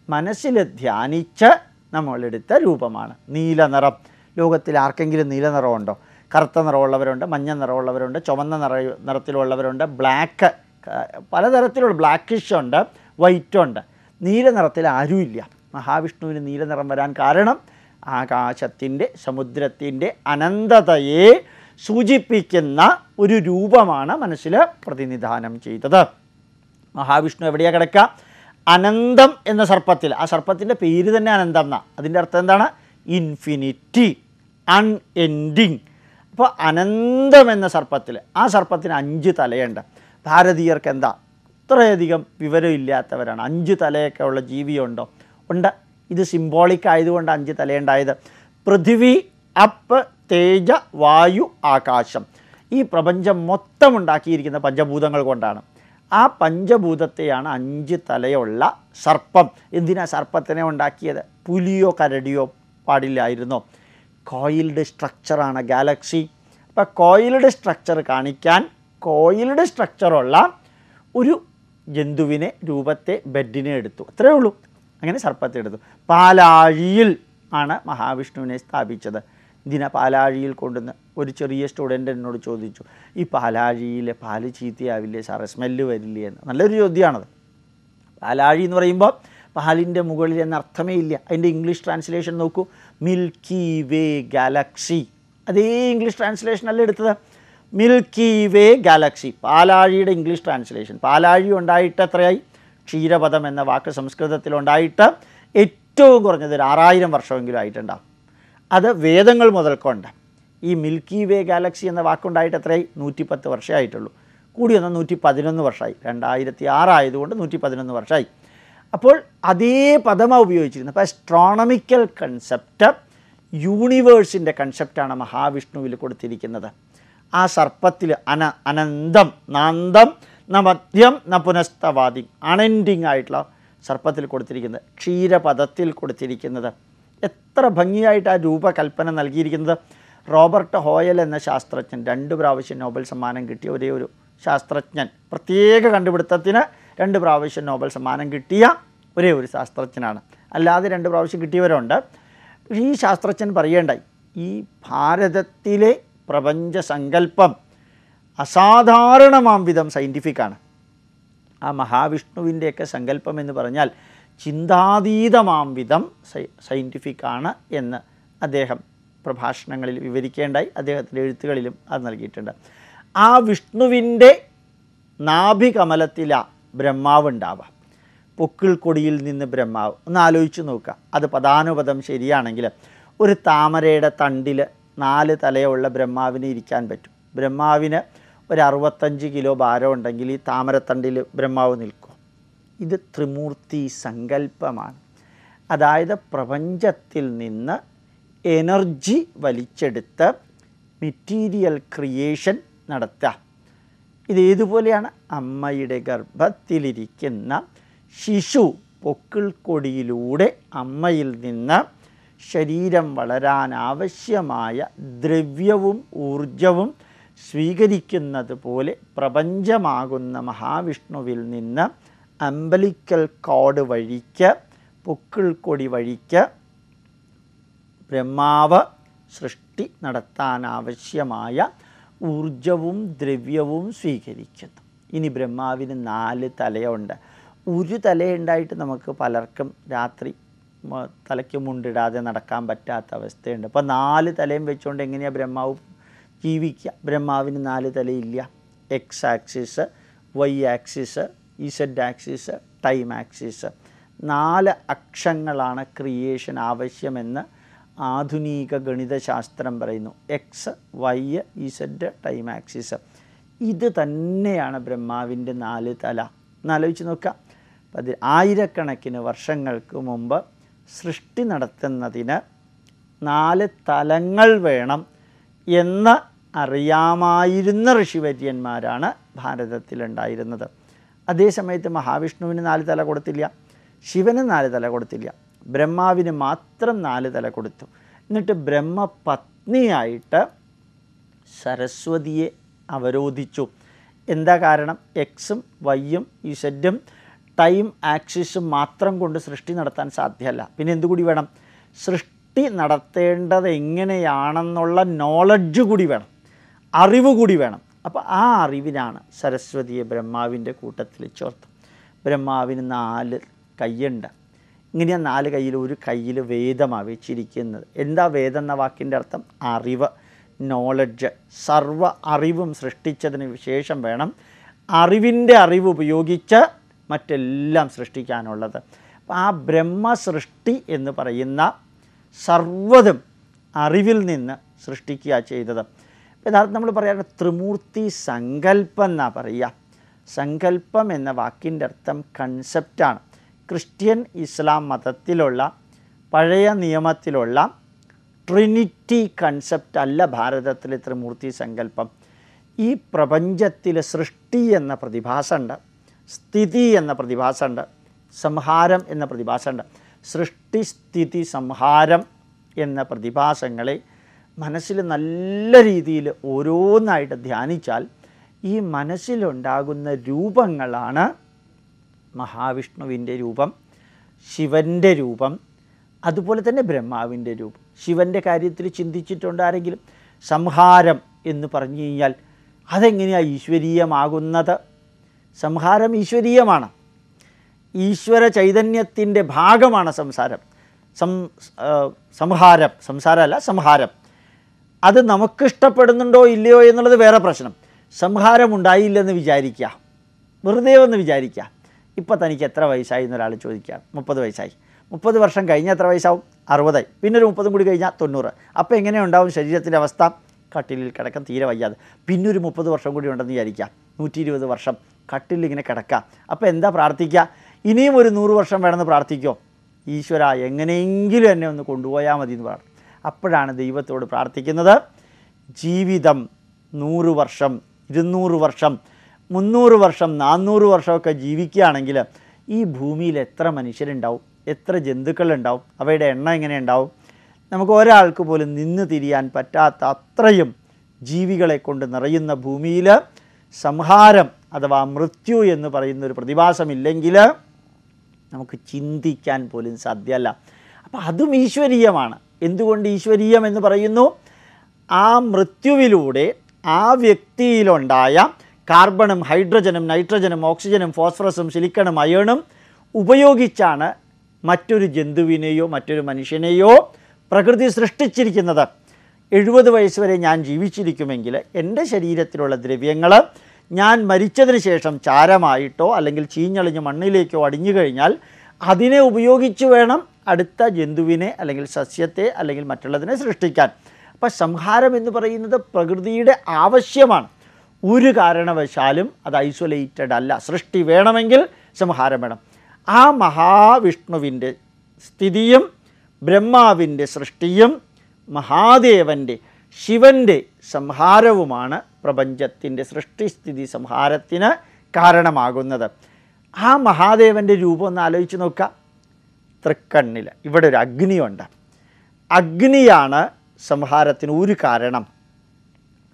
മനസ്സിൽ ധ്യാനിച്ച് നമ്മളെടുത്ത രൂപമാണ്. നീല നിറം. ലോകത്തിൽ ആർക്കെങ്കിലും നീല നിറമുണ്ടോ? കറുത്ത നിറമുള്ളവരുണ്ട് മഞ്ഞ നിറമുള്ളവരുണ്ട് ചുവന്ന നിറ നിറത്തിലുള്ളവരുണ്ട് ബ്ലാക്ക് പലതരത്തിലുള്ള ബ്ലാക്കിഷ് ഉണ്ട് വൈറ്റ് ഉണ്ട്. നീല നിറത്തിൽ ആരുമില്ല. മഹാവിഷ്ണുവിന് നീല നിറം വരാൻ കാരണം ആകാശത്തിന്റെ സമുദ്രത്തിന്റെ അനന്തതയെ സൂചിപ്പിക്കുന്ന ഒരു രൂപമാണ് മനസ്സിൽ പ്രതിനിധാനം ചെയ്തത്. മഹാവിഷ്ണു എവിടെയാണ് കിടക്കുക? അനന്തം എന്ന സർപ്പത്തിൽ. ആ സർപ്പത്തിന്റെ പേര് തന്നെ അനന്തം എന്നാണ് അതിന്റെ അർത്ഥം എന്താണ്? ഇൻഫിനിറ്റി അൺഎൻഡിങ് അപ്പോൾ അനന്തം എന്ന സർപ്പത്തിൽ. ആ സർപ്പത്തിന് അഞ്ച് തലയുണ്ട്. ഭാരതീയർക്ക് എന്താ? അത്രയധികം വിവരമില്ലാത്തവരാണ് അഞ്ച് തലയൊക്കെ ഉള്ള ജീവിയുണ്ടോ? ഉണ്ട്. ഇത് സിംബോളിക് ആയതുകൊണ്ട് അഞ്ച് തലയുണ്ടായത്. പൃഥിവി അപ്പ് തേജ വായു ആകാശം. ഈ പ്രപഞ്ചം മൊത്തം ഉണ്ടാക്കിയിരിക്കുന്ന പഞ്ചഭൂതങ്ങൾ കൊണ്ടാണ്. ആ പഞ്ചഭൂതത്തെയാണ് അഞ്ച് തലയുള്ള സർപ്പം. എന്തിനാ സർപ്പത്തിനെ ഉണ്ടാക്കിയത്? പുലിയോ കരടിയോ പാടില്ലായിരുന്നോ. കോയിൽഡ് സ്ട്രക്ചറാണ് ഗാലക്സി. അപ്പോൾ കോയിൽഡ് സ്ട്രക്ചർ കാണിക്കാൻ കോയിൽഡ് സ്ട്രക്ചറുള്ള ഒരു ജന്തുവിനെ രൂപത്തെ ബെഡിനെ എടുത്തു. അത്രയേ ഉള്ളൂ. അങ്ങനെ സർപ്പത്തെ എടുത്തു. പാലാഴിയിൽ ആണ് മഹാവിഷ്ണുവിനെ സ്ഥാപിച്ചത്. ഇതിനെ പാലാഴിയിൽ കൊണ്ടുവന്ന് ഒരു ചെറിയ സ്റ്റുഡന്റ് എന്നോട് ചോദിച്ചു ഈ പാലാഴിയിലെ പാൽ ചീത്തയാവില്ലേ സാറേ? സ്മെല്ല് വരില്ലേ? എന്ന്. നല്ലൊരു ചോദ്യമാണത്. പാലാഴി എന്ന് പറയുമ്പോൾ പാലിന്റെ മുകളിൽ എന്ന അർത്ഥമേ ഇല്ല. അതിന്റെ ഇംഗ്ലീഷ് ട്രാൻസ്ലേഷൻ നോക്കൂ. മിൽക്കി വേ ഗാലക്സി അതേ ഇംഗ്ലീഷ് ട്രാൻസ്ലേഷൻ അല്ല എടുത്തത്? മിൽക്കി വേ ഗാലക്സി പാലാഴിയുടെ ഇംഗ്ലീഷ് ട്രാൻസ്ലേഷൻ പാലാഴി ഉണ്ടായിട്ട് എത്രയായി? ക്ഷീരപഥം എന്ന വാക്ക് സംസ്കൃതത്തിൽ ഉണ്ടായിട്ട് ഏറ്റവും കുറഞ്ഞത് ഒരു ആറായിരം വർഷമെങ്കിലും ആയിട്ടുണ്ടാവും അത് വേദങ്ങൾ മുതൽക്കൊണ്ട്. ഈ മിൽക്കി വേ ഗാലക്സി എന്ന വാക്കുണ്ടായിട്ട് എത്രയായി? നൂറ്റിപ്പത്ത് പത്ത് വർഷമായിട്ടുള്ളൂ. കൂടി ഒന്ന് നൂറ്റി പതിനൊന്ന് വർഷമായി. രണ്ടായിരത്തി ആറായതുകൊണ്ട് നൂറ്റി പതിനൊന്ന് വർഷമായി. അപ്പോൾ അതേ പദമാണ് ഉപയോഗിച്ചിരുന്നത് അപ്പോൾ അസ്ട്രോണമിക്കൽ കൺസെപ്റ്റ് യൂണിവേഴ്സിന്റെ കൺസെപ്റ്റാണ് മഹാവിഷ്ണുവിൽ കൊടുത്തിരിക്കുന്നത്. ആ സർപ്പത്തിൽ അന അനന്തം നാന്തം ന മദ്യം ന പുനസ്തവാദി അണൻഡിങ് ആയിട്ടുള്ള സർപ്പത്തിൽ കൊടുത്തിരിക്കുന്നത്. ക്ഷീരപഥത്തിൽ കൊടുത്തിരിക്കുന്നത്. എത്ര ഭംഗിയായിട്ട് ആ രൂപകൽപ്പന നൽകിയിരിക്കുന്നത്. റോബർട്ട് ഹോയൽ എന്ന ശാസ്ത്രജ്ഞൻ രണ്ട് പ്രാവശ്യം നോബൽ സമ്മാനം കിട്ടിയ ഒരേ ഒരു ശാസ്ത്രജ്ഞൻ. പ്രത്യേക കണ്ടുപിടുത്തത്തിന് രണ്ട് പ്രാവശ്യം നോബൽ സമ്മാനം കിട്ടിയ ഒരേ ഒരു ശാസ്ത്രജ്ഞനാണ്. അല്ലാതെ രണ്ട് പ്രാവശ്യം കിട്ടിയവരുണ്ട്. ഈ ശാസ്ത്രജ്ഞൻ പറയേണ്ടായി ഈ ഭാരതത്തിലെ പ്രപഞ്ച സങ്കല്പം അസാധാരണമാം വിധം സയന്റിഫിക്കാണ് ആ മഹാവിഷ്ണുവിന്റെയൊക്കെ സങ്കല്പം എന്ന് പറഞ്ഞാൽ ചിന്താതീതമാം വിധം സയന്റിഫിക്കാണ് എന്ന് അദ്ദേഹം പ്രഭാഷണങ്ങളിൽ വിവരിക്കേണ്ടായി അദ്ദേഹത്തിന്റെ എഴുത്തുകളിലും അത് നൽകിയിട്ടുണ്ട്. ആ വിഷ്ണുവിന്റെ നാഭികമലത്തില ബ്രഹ്മാവ് ഉണ്ടാവുക പൊക്കിൾ കൊടിയിൽ നിന്ന് ബ്രഹ്മാവ്. ഒന്ന് ആലോചിച്ച് നോക്കുക. അത് പദാനുപദം ശരിയാണെങ്കിൽ ഒരു താമരയുടെ തണ്ടിൽ നാല് തലയുള്ള ബ്രഹ്മാവിന് ഇരിക്കാൻ പറ്റും. ബ്രഹ്മാവിന് ഒരു അറുപത്തഞ്ച് കിലോ ഭാരം ഉണ്ടെങ്കിൽ ഈ താമരത്തണ്ടിൽ ബ്രഹ്മാവ് നിൽക്കും. ഇത് ത്രിമൂർത്തി സങ്കല്പമാണ്. അതായത് പ്രപഞ്ചത്തിൽ നിന്ന് എനർജി വലിച്ചെടുത്ത് മെറ്റീരിയൽ ക്രിയേഷൻ നടത്തുക. ഇത് ഏതുപോലെയാണ്? അമ്മയുടെ ഗർഭത്തിലിരിക്കുന്ന ശിശു പൊക്കിൾ കൊടിയിലൂടെ അമ്മയിൽ നിന്ന് ശരീരം വളരാനാവശ്യമായ ദ്രവ്യവും ഊർജവും സ്വീകരിക്കുന്നത് പോലെ പ്രപഞ്ചമാകുന്ന മഹാവിഷ്ണുവിൽ നിന്ന് അമ്പലിക്കൽ കോഡ് വഴിക്ക് പൊക്കിൾക്കൊടി വഴിക്ക് ബ്രഹ്മാവ് സൃഷ്ടി നടത്താൻ ആവശ്യമായ ഊർജവും ദ്രവ്യവും സ്വീകരിക്കുന്നു ഇനി ബ്രഹ്മാവിന് നാല് തലയുണ്ട്. ഒരു തലയുണ്ടായിട്ട് നമുക്ക് പലർക്കും രാത്രി തലയ്ക്ക് മുണ്ടിടാതെ നടക്കാൻ പറ്റാത്ത അവസ്ഥയുണ്ട്. അപ്പോൾ നാല് തലയും വെച്ചുകൊണ്ട് എങ്ങനെയാണ് ബ്രഹ്മാവ് ജീവിക്കുക? ബ്രഹ്മാവിന് നാല് തലയില്ല. X axis Y axis Z axis time axis നാല് അക്ഷങ്ങളാണ് ക്രിയേഷൻ ആവശ്യമെന്ന് ആധുനിക ഗണിതശാസ്ത്രം പറയുന്നു. X Y Z time axis ഇത് തന്നെയാണ് ബ്രഹ്മാവിന്റെ നാല് തല. എന്നാലോചിച്ച് നോക്കാം പതി ആയിരക്കണക്കിന് വർഷങ്ങൾക്ക് മുമ്പ് സൃഷ്ടി നടത്തുന്നതിന് നാല് തലങ്ങൾ വേണം എന്ന് അറിയാമായിരുന്ന ഋഷിവര്യന്മാരാണ് ഭാരതത്തിലുണ്ടായിരുന്നത്. അതേസമയത്ത് മഹാവിഷ്ണുവിന് നാല് തല കൊടുത്തില്ല. ശിവന് നാല് തല കൊടുത്തില്ല. ബ്രഹ്മാവിന് മാത്രം നാല് തല കൊടുത്തു. എന്നിട്ട് ബ്രഹ്മപത്നിയായിട്ട് സരസ്വതിയെ അവരോധിച്ചു. എന്താ കാരണം? എക്സും വൈയും ഇസഡും ടൈം ആക്സിസും മാത്രം കൊണ്ട് സൃഷ്ടി നടത്താൻ സാധ്യമല്ല. പിന്നെ എന്തുകൂടി വേണം? സൃഷ്ടി നടത്തേണ്ടത് എങ്ങനെയാണെന്നുള്ള നോളജ് കൂടി വേണം. അറിവ് കൂടി വേണം. അപ്പോൾ ആ അറിവിനാണ് സരസ്വതിയെ ബ്രഹ്മാവിന്റെ കൂട്ടത്തിൽ ചേർത്ത് ബ്രഹ്മാവിന് നാല് കൈയുണ്ട്. ഇങ്ങനെയാ നാല് കയ്യിൽ ഒരു കയ്യിൽ വേദമാണ് വെച്ചിരിക്കുന്നത് എന്താ വേദം എന്ന വാക്കിന്റെ അർത്ഥം? അറിവ് നോളജ് സർവ അറിവും സൃഷ്ടിച്ചതിന് ശേഷം വേണം അറിവിന്റെ അറിവ് ഉപയോഗിച്ച് മറ്റെല്ലാം സൃഷ്ടിക്കാനുള്ളത്. ആ ബ്രഹ്മസൃഷ്ടി എന്ന് പറയുന്ന സർവതും അറിവിൽ നിന്ന് സൃഷ്ടിക്കുക ചെയ്തത്. യഥാർത്ഥം നമ്മൾ പറയാറ് ത്രിമൂർത്തി സങ്കല്പം എന്നാണ് പറയുക. സങ്കല്പം എന്ന വാക്കിന്റെ അർത്ഥം കൺസെപ്റ്റാണ് ക്രിസ്ത്യൻ ഇസ്ലാം മതത്തിലുള്ള പഴയ നിയമത്തിലുള്ള ട്രിനിറ്റി കൺസെപ്റ്റ് അല്ല ഭാരതത്തിലെ ത്രിമൂർത്തി സങ്കല്പം. ഈ പ്രപഞ്ചത്തിൽ സൃഷ്ടി എന്ന പ്രതിഭാസമുണ്ട് സ്ഥിതി എന്ന പ്രതിഭാസമുണ്ട് സംഹാരം എന്ന പ്രതിഭാസമുണ്ട്. സൃഷ്ടി സ്ഥിതി സംഹാരം എന്ന പ്രതിഭാസങ്ങളെ മനസ്സിൽ നല്ല രീതിയിൽ ഓരോന്നായിട്ട് ധ്യാനിച്ചാൽ ഈ മനസ്സിലുണ്ടാകുന്ന രൂപങ്ങളാണ് മഹാവിഷ്ണുവിന്റെ രൂപം ശിവന്റെ രൂപം അതുപോലെ തന്നെ ബ്രഹ്മാവിന്റെ രൂപം. ശിവന്റെ കാര്യത്തിൽ ചിന്തിച്ചിട്ടുണ്ടാരെങ്കിലും സംഹാരം എന്ന് പറഞ്ഞു കഴിഞ്ഞാൽ അതെങ്ങനെയാണ് ഈശ്വരീയമാകുന്നത്? സംഹാരം ഈശ്വരീയമാണ്. ഈശ്വര ചൈതന്യത്തിന്റെ ഭാഗമാണ് സംസാരം. സം സംഹാരം. സംസാരമല്ല സംഹാരം. അത് നമുക്കിഷ്ടപ്പെടുന്നുണ്ടോ ഇല്ലയോ എന്നുള്ളത് വേറെ പ്രശ്നം. സംഹാരം ഉണ്ടായില്ലെന്ന് വിചാരിക്കുക. വെറുതെ ഒന്ന് വിചാരിക്കുക. ഇപ്പോൾ തനിക്ക് എത്ര വയസ്സായി എന്നൊരാൾ ചോദിക്കുകയാണ് മുപ്പത് വയസ്സായി. മുപ്പത് വർഷം കഴിഞ്ഞാൽ എത്ര വയസ്സാവും? അറുപതായി. പിന്നെ ഒരു മുപ്പതും കൂടി കഴിഞ്ഞാൽ തൊണ്ണൂറ്. അപ്പോൾ എങ്ങനെ ഉണ്ടാവും ശരീരത്തിന്റെ അവസ്ഥ? കട്ടിലിൽ കിടക്കാൻ തീരെ വയ്യാതെ. പിന്നെ ഒരു മുപ്പത് വർഷം കൂടി ഉണ്ടെന്ന് വിചാരിക്കുക നൂറ്റി ഇരുപത് വർഷം കട്ടിലിൽ ഇങ്ങനെ കിടക്കുക അപ്പോൾ എന്താ പ്രാർത്ഥിക്കുക ഇനിയും ഒരു നൂറ് വർഷം വേണമെന്ന് പ്രാർത്ഥിക്കോ? ഈശ്വര എങ്ങനെയെങ്കിലും എന്നെ ഒന്ന് കൊണ്ടുപോയാൽ മതി എന്ന് പ്രാർത്ഥിക്കും. അപ്പോഴാണ് ദൈവത്തോട് പ്രാർത്ഥിക്കുന്നത്. ജീവിതം നൂറ് വർഷം ഇരുന്നൂറ് വർഷം മുന്നൂറ് വർഷം നാന്നൂറ് വർഷമൊക്കെ ജീവിക്കുകയാണെങ്കിൽ ഈ ഭൂമിയിൽ എത്ര മനുഷ്യരുണ്ടാവും? എത്ര ജന്തുക്കളുണ്ടാവും? അവയുടെ എണ്ണം എങ്ങനെ ഉണ്ടാവും നമുക്ക് ഒരാൾക്ക് പോലും നിന്ന് തിരിയാൻ പറ്റാത്ത അത്രയും ജീവികളെ കൊണ്ട് നിറയുന്ന ഭൂമിയിൽ സംഹാരം അഥവാ മൃത്യു എന്ന് പറയുന്ന ഒരു പ്രതിഭാസമില്ലെങ്കിൽ നമുക്ക് ചിന്തിക്കാൻ പോലും സാധ്യമല്ല. അപ്പം അതും ഈശ്വരീയമാണ്. എന്തുകൊണ്ട് ഈശ്വരീയം എന്ന് പറയുന്നു? ആ മൃത്യുവിലൂടെ ആ വ്യക്തിയിലുണ്ടായ കാർബണും ഹൈഡ്രജനും നൈട്രജനും ഓക്സിജനും ഫോസ്ഫറസും സിലിക്കണും അയണും ഉപയോഗിച്ചാണ് മറ്റൊരു ജന്തുവിനെയോ മറ്റൊരു മനുഷ്യനെയോ പ്രകൃതി സൃഷ്ടിച്ചിരിക്കുന്നത്. എഴുപത് വയസ്സ് വരെ ഞാൻ ജീവിച്ചിരിക്കുമെങ്കിൽ എന്റെ ശരീരത്തിലുള്ള ദ്രവ്യങ്ങൾ ഞാൻ മരിച്ചതിന് ശേഷം ചാരമായിട്ടോ അല്ലെങ്കിൽ ചീഞ്ഞളിഞ്ഞ് മണ്ണിലേക്കോ അടിഞ്ഞു കഴിഞ്ഞാൽ അതിനെ ഉപയോഗിച്ച് വേണം അടുത്ത ജന്തുവിനെ അല്ലെങ്കിൽ സസ്യത്തെ അല്ലെങ്കിൽ മറ്റുള്ളതിനെ സൃഷ്ടിക്കാൻ. അപ്പം സംഹാരം എന്ന് പറയുന്നത് പ്രകൃതിയുടെ ആവശ്യമാണ്. ഒരു കാരണവശാലും അത് ഐസൊലേറ്റഡ് അല്ല. സൃഷ്ടി വേണമെങ്കിൽ സംഹാരം വേണം. ആ മഹാവിഷ്ണുവിന്റെ സ്ഥിതിയും ബ്രഹ്മാവിന്റെ സൃഷ്ടിയും മഹാദേവന്റെ ശിവന്റെ സംഹാരവുമാണ് പ്രപഞ്ചത്തിന്റെ സൃഷ്ടിസ്ഥിതി സംഹാരത്തിന് കാരണമാകുന്നത്. ആ മഹാദേവന്റെ രൂപം ഒന്ന് ആലോചിച്ച് നോക്കുക. തൃക്കണ്ണിൽ. ഇവിടെ ഒരു അഗ്നിയുണ്ട്. അഗ്നിയാണ് സംഹാരത്തിന് ഒരു കാരണം.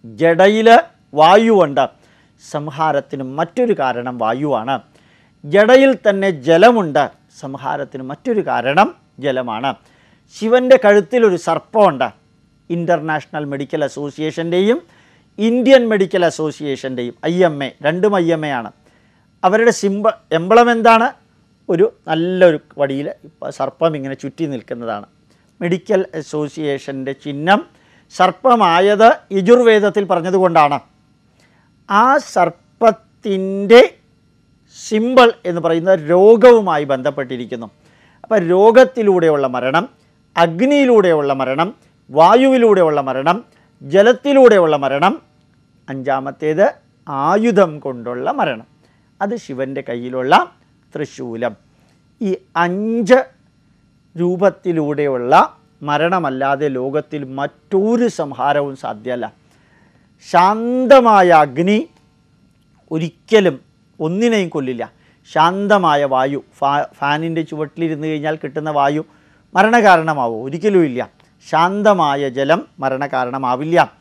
ജടയിൽ വായുവുണ്ട്. സംഹാരത്തിന് മറ്റൊരു കാരണം വായുവാണ്. ജടയിൽ തന്നെ ജലമുണ്ട്. സംഹാരത്തിന് മറ്റൊരു കാരണം ജലമാണ്. ശിവന്റെ കഴുത്തിലൊരു സർപ്പമുണ്ട്. ഇന്റർനാഷണൽ മെഡിക്കൽ അസോസിയേഷന്റെയും ഇന്ത്യൻ മെഡിക്കൽ അസോസിയേഷന്റെയും ഐ എം എ രണ്ടും ഐ എം എ ആണ്. അവരുടെ സിംബ എംബളം എന്താണ്? ഒരു നല്ലൊരു വടിയിൽ സർപ്പം ഇങ്ങനെ ചുറ്റി നിൽക്കുന്നതാണ്. മെഡിക്കൽ അസോസിയേഷന്റെ ചിഹ്നം സർപ്പമായത് യജുർവേദത്തിൽ പറഞ്ഞതുകൊണ്ടാണ്. ആ സർപ്പത്തിന്റെ സിമ്പിൾ എന്ന് പറയുന്ന രോഗവുമായി ബന്ധപ്പെട്ടിരിക്കുന്നു. അപ്പോൾ രോഗത്തിലൂടെയുള്ള മരണം അഗ്നിയിലൂടെയുള്ള മരണം വായുവിലൂടെയുള്ള മരണം ജലത്തിലൂടെയുള്ള മരണം അഞ്ചാമത്തേത് ആയുധം കൊണ്ടുള്ള മരണം. അത് ശിവന്റെ കയ്യിലുള്ള തൃശൂലം. ഈ അഞ്ച് രൂപത്തിലൂടെയുള്ള മരണമല്ലാതെ ലോകത്തിൽ മറ്റൊരു സംഹാരവും സാധ്യമല്ല. ശാന്തമായ അഗ്നി ഒരിക്കലും ഒന്നിനെയും കൊല്ലില്ല. ശാന്തമായ വായു ഫാ ഫാനിന്റെ ചുവട്ടിലിരുന്ന് കഴിഞ്ഞാൽ കിട്ടുന്ന വായു മരണകാരണമാവോ ഒരിക്കലും ഇല്ല. ശാന്തമായ ജലം മരണകാരണമാവില്ല.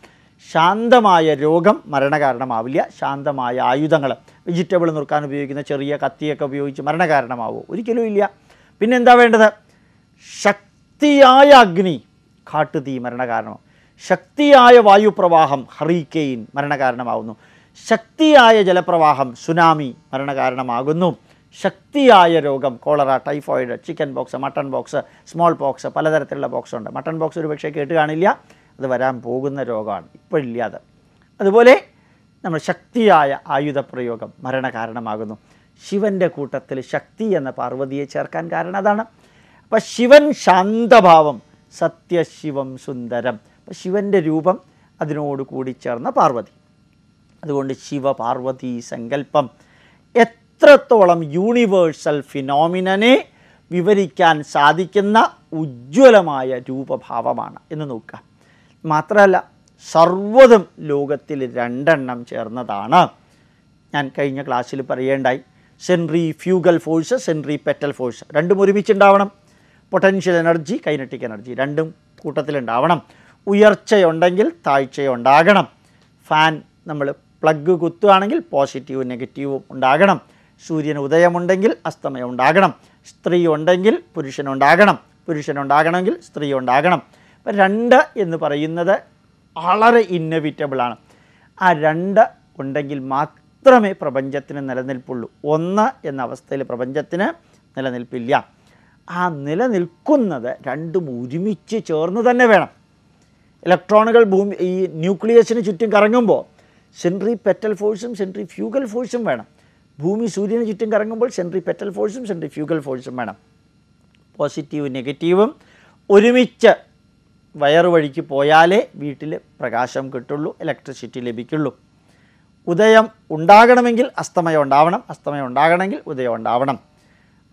ശാന്തമായ രോഗം മരണകാരണമാവില്ല. ശാന്തമായ ആയുധങ്ങൾ വെജിറ്റബിൾ നുറുക്കാൻ ഉപയോഗിക്കുന്ന ചെറിയ കത്തിയൊക്കെ ഉപയോഗിച്ച് മരണകാരണമാവും ഒരിക്കലും ഇല്ല. പിന്നെന്താ വേണ്ടത്? ശക്തിയായ അഗ്നി കാട്ടുതീ മരണകാരണം ശക്തിയായ വായുപ്രവാഹം ഹറിക്കെയിൻ മരണകാരണമാകുന്നു ശക്തിയായ ജലപ്രവാഹം സുനാമി മരണകാരണമാകുന്നു. ശക്തിയായ രോഗം cholera typhoid chicken pox mutton pox small pox പലതരത്തിലുള്ള ബോക്സ് ഉണ്ട് മട്ടൺ ബോക്സ് ഒരു പക്ഷേ കേട്ട് കാണില്ല. അത് വരാൻ പോകുന്ന രോഗമാണ്. ഇപ്പോഴില്ലാതെ. അതുപോലെ നമ്മൾ ശക്തിയായ ആയുധപ്രയോഗം മരണകാരണമാകുന്നു. ശിവന്റെ കൂട്ടത്തിൽ ശക്തി എന്ന പാർവതിയെ ചേർക്കാൻ കാരണം അതാണ്. അപ്പം ശിവൻ ശാന്തഭാവം സത്യശിവം സുന്ദരം. ശിവന്റെ രൂപം അതിനോട് കൂടി ചേർന്ന പാർവതി. അതുകൊണ്ട് ശിവപാർവതി സങ്കല്പം എത്രത്തോളം യൂണിവേഴ്സൽ ഫിനോമിനനെ വിവരിക്കാൻ സാധിക്കുന്ന ഉജ്ജ്വലമായ രൂപഭാവമാണ് എന്ന് നോക്കുക. മാത്രമല്ല സർവതും ലോകത്തിൽ രണ്ടെണ്ണം ചേർന്നതാണ്. ഞാൻ കഴിഞ്ഞ ക്ലാസ്സിൽ പറയേണ്ടായി centrifugal force centripetal force രണ്ടും ഒരുമിച്ചുണ്ടാവണം. പൊട്ടൻഷ്യൽ എനർജി കൈനറ്റിക് എനർജി രണ്ടും കൂട്ടത്തിലുണ്ടാവണം. ഉയർച്ചയുണ്ടെങ്കിൽ താഴ്ചയുണ്ടാകണം ഫാൻ നമ്മൾ പ്ലഗ് കുത്തുകയാണെങ്കിൽ പോസിറ്റീവും നെഗറ്റീവും ഉണ്ടാകണം. സൂര്യൻ ഉദയമുണ്ടെങ്കിൽ അസ്തമയം ഉണ്ടാകണം സ്ത്രീ ഉണ്ടെങ്കിൽ പുരുഷനുണ്ടാകണം. പുരുഷനുണ്ടാകണമെങ്കിൽ സ്ത്രീ ഉണ്ടാകണം അപ്പം രണ്ട് എന്ന് പറയുന്നത് വളരെ ഇന്നവിറ്റബിളാണ് ആ രണ്ട് ഉണ്ടെങ്കിൽ മാത്രമേ പ്രപഞ്ചത്തിന് നിലനിൽപ്പുള്ളൂ. ഒന്ന് എന്ന അവസ്ഥയിൽ പ്രപഞ്ചത്തിന് നിലനിൽപ്പില്ല. ആ നിലനിൽക്കുന്നത് രണ്ടും ഒരുമിച്ച് ചേർന്ന് തന്നെ വേണം. ഇലക്ട്രോണുകൾ ഭൂമി ഈ ന്യൂക്ലിയസിന് ചുറ്റും കറങ്ങുമ്പോൾ സെൻട്രി പെറ്റൽ ഫോഴ്സും സെൻട്രി ഫ്യൂഗൽ ഫോഴ്സും വേണം. ഭൂമി സൂര്യന് ചുറ്റും കറങ്ങുമ്പോൾ സെൻട്രി പെറ്റൽ ഫോഴ്സും സെൻട്രി ഫ്യൂഗൽ ഫോഴ്സും വേണം. പോസിറ്റീവും നെഗറ്റീവും ഒരുമിച്ച് വയർ വഴിക്ക് പോയാലേ വീട്ടിൽ പ്രകാശം കിട്ടുള്ളൂ ഇലക്ട്രിസിറ്റി ലഭിക്കുള്ളൂ. ഉദയം ഉണ്ടാകണമെങ്കിൽ അസ്തമയം ഉണ്ടാവണം അസ്തമയം ഉണ്ടാകണമെങ്കിൽ ഉദയം ഉണ്ടാവണം.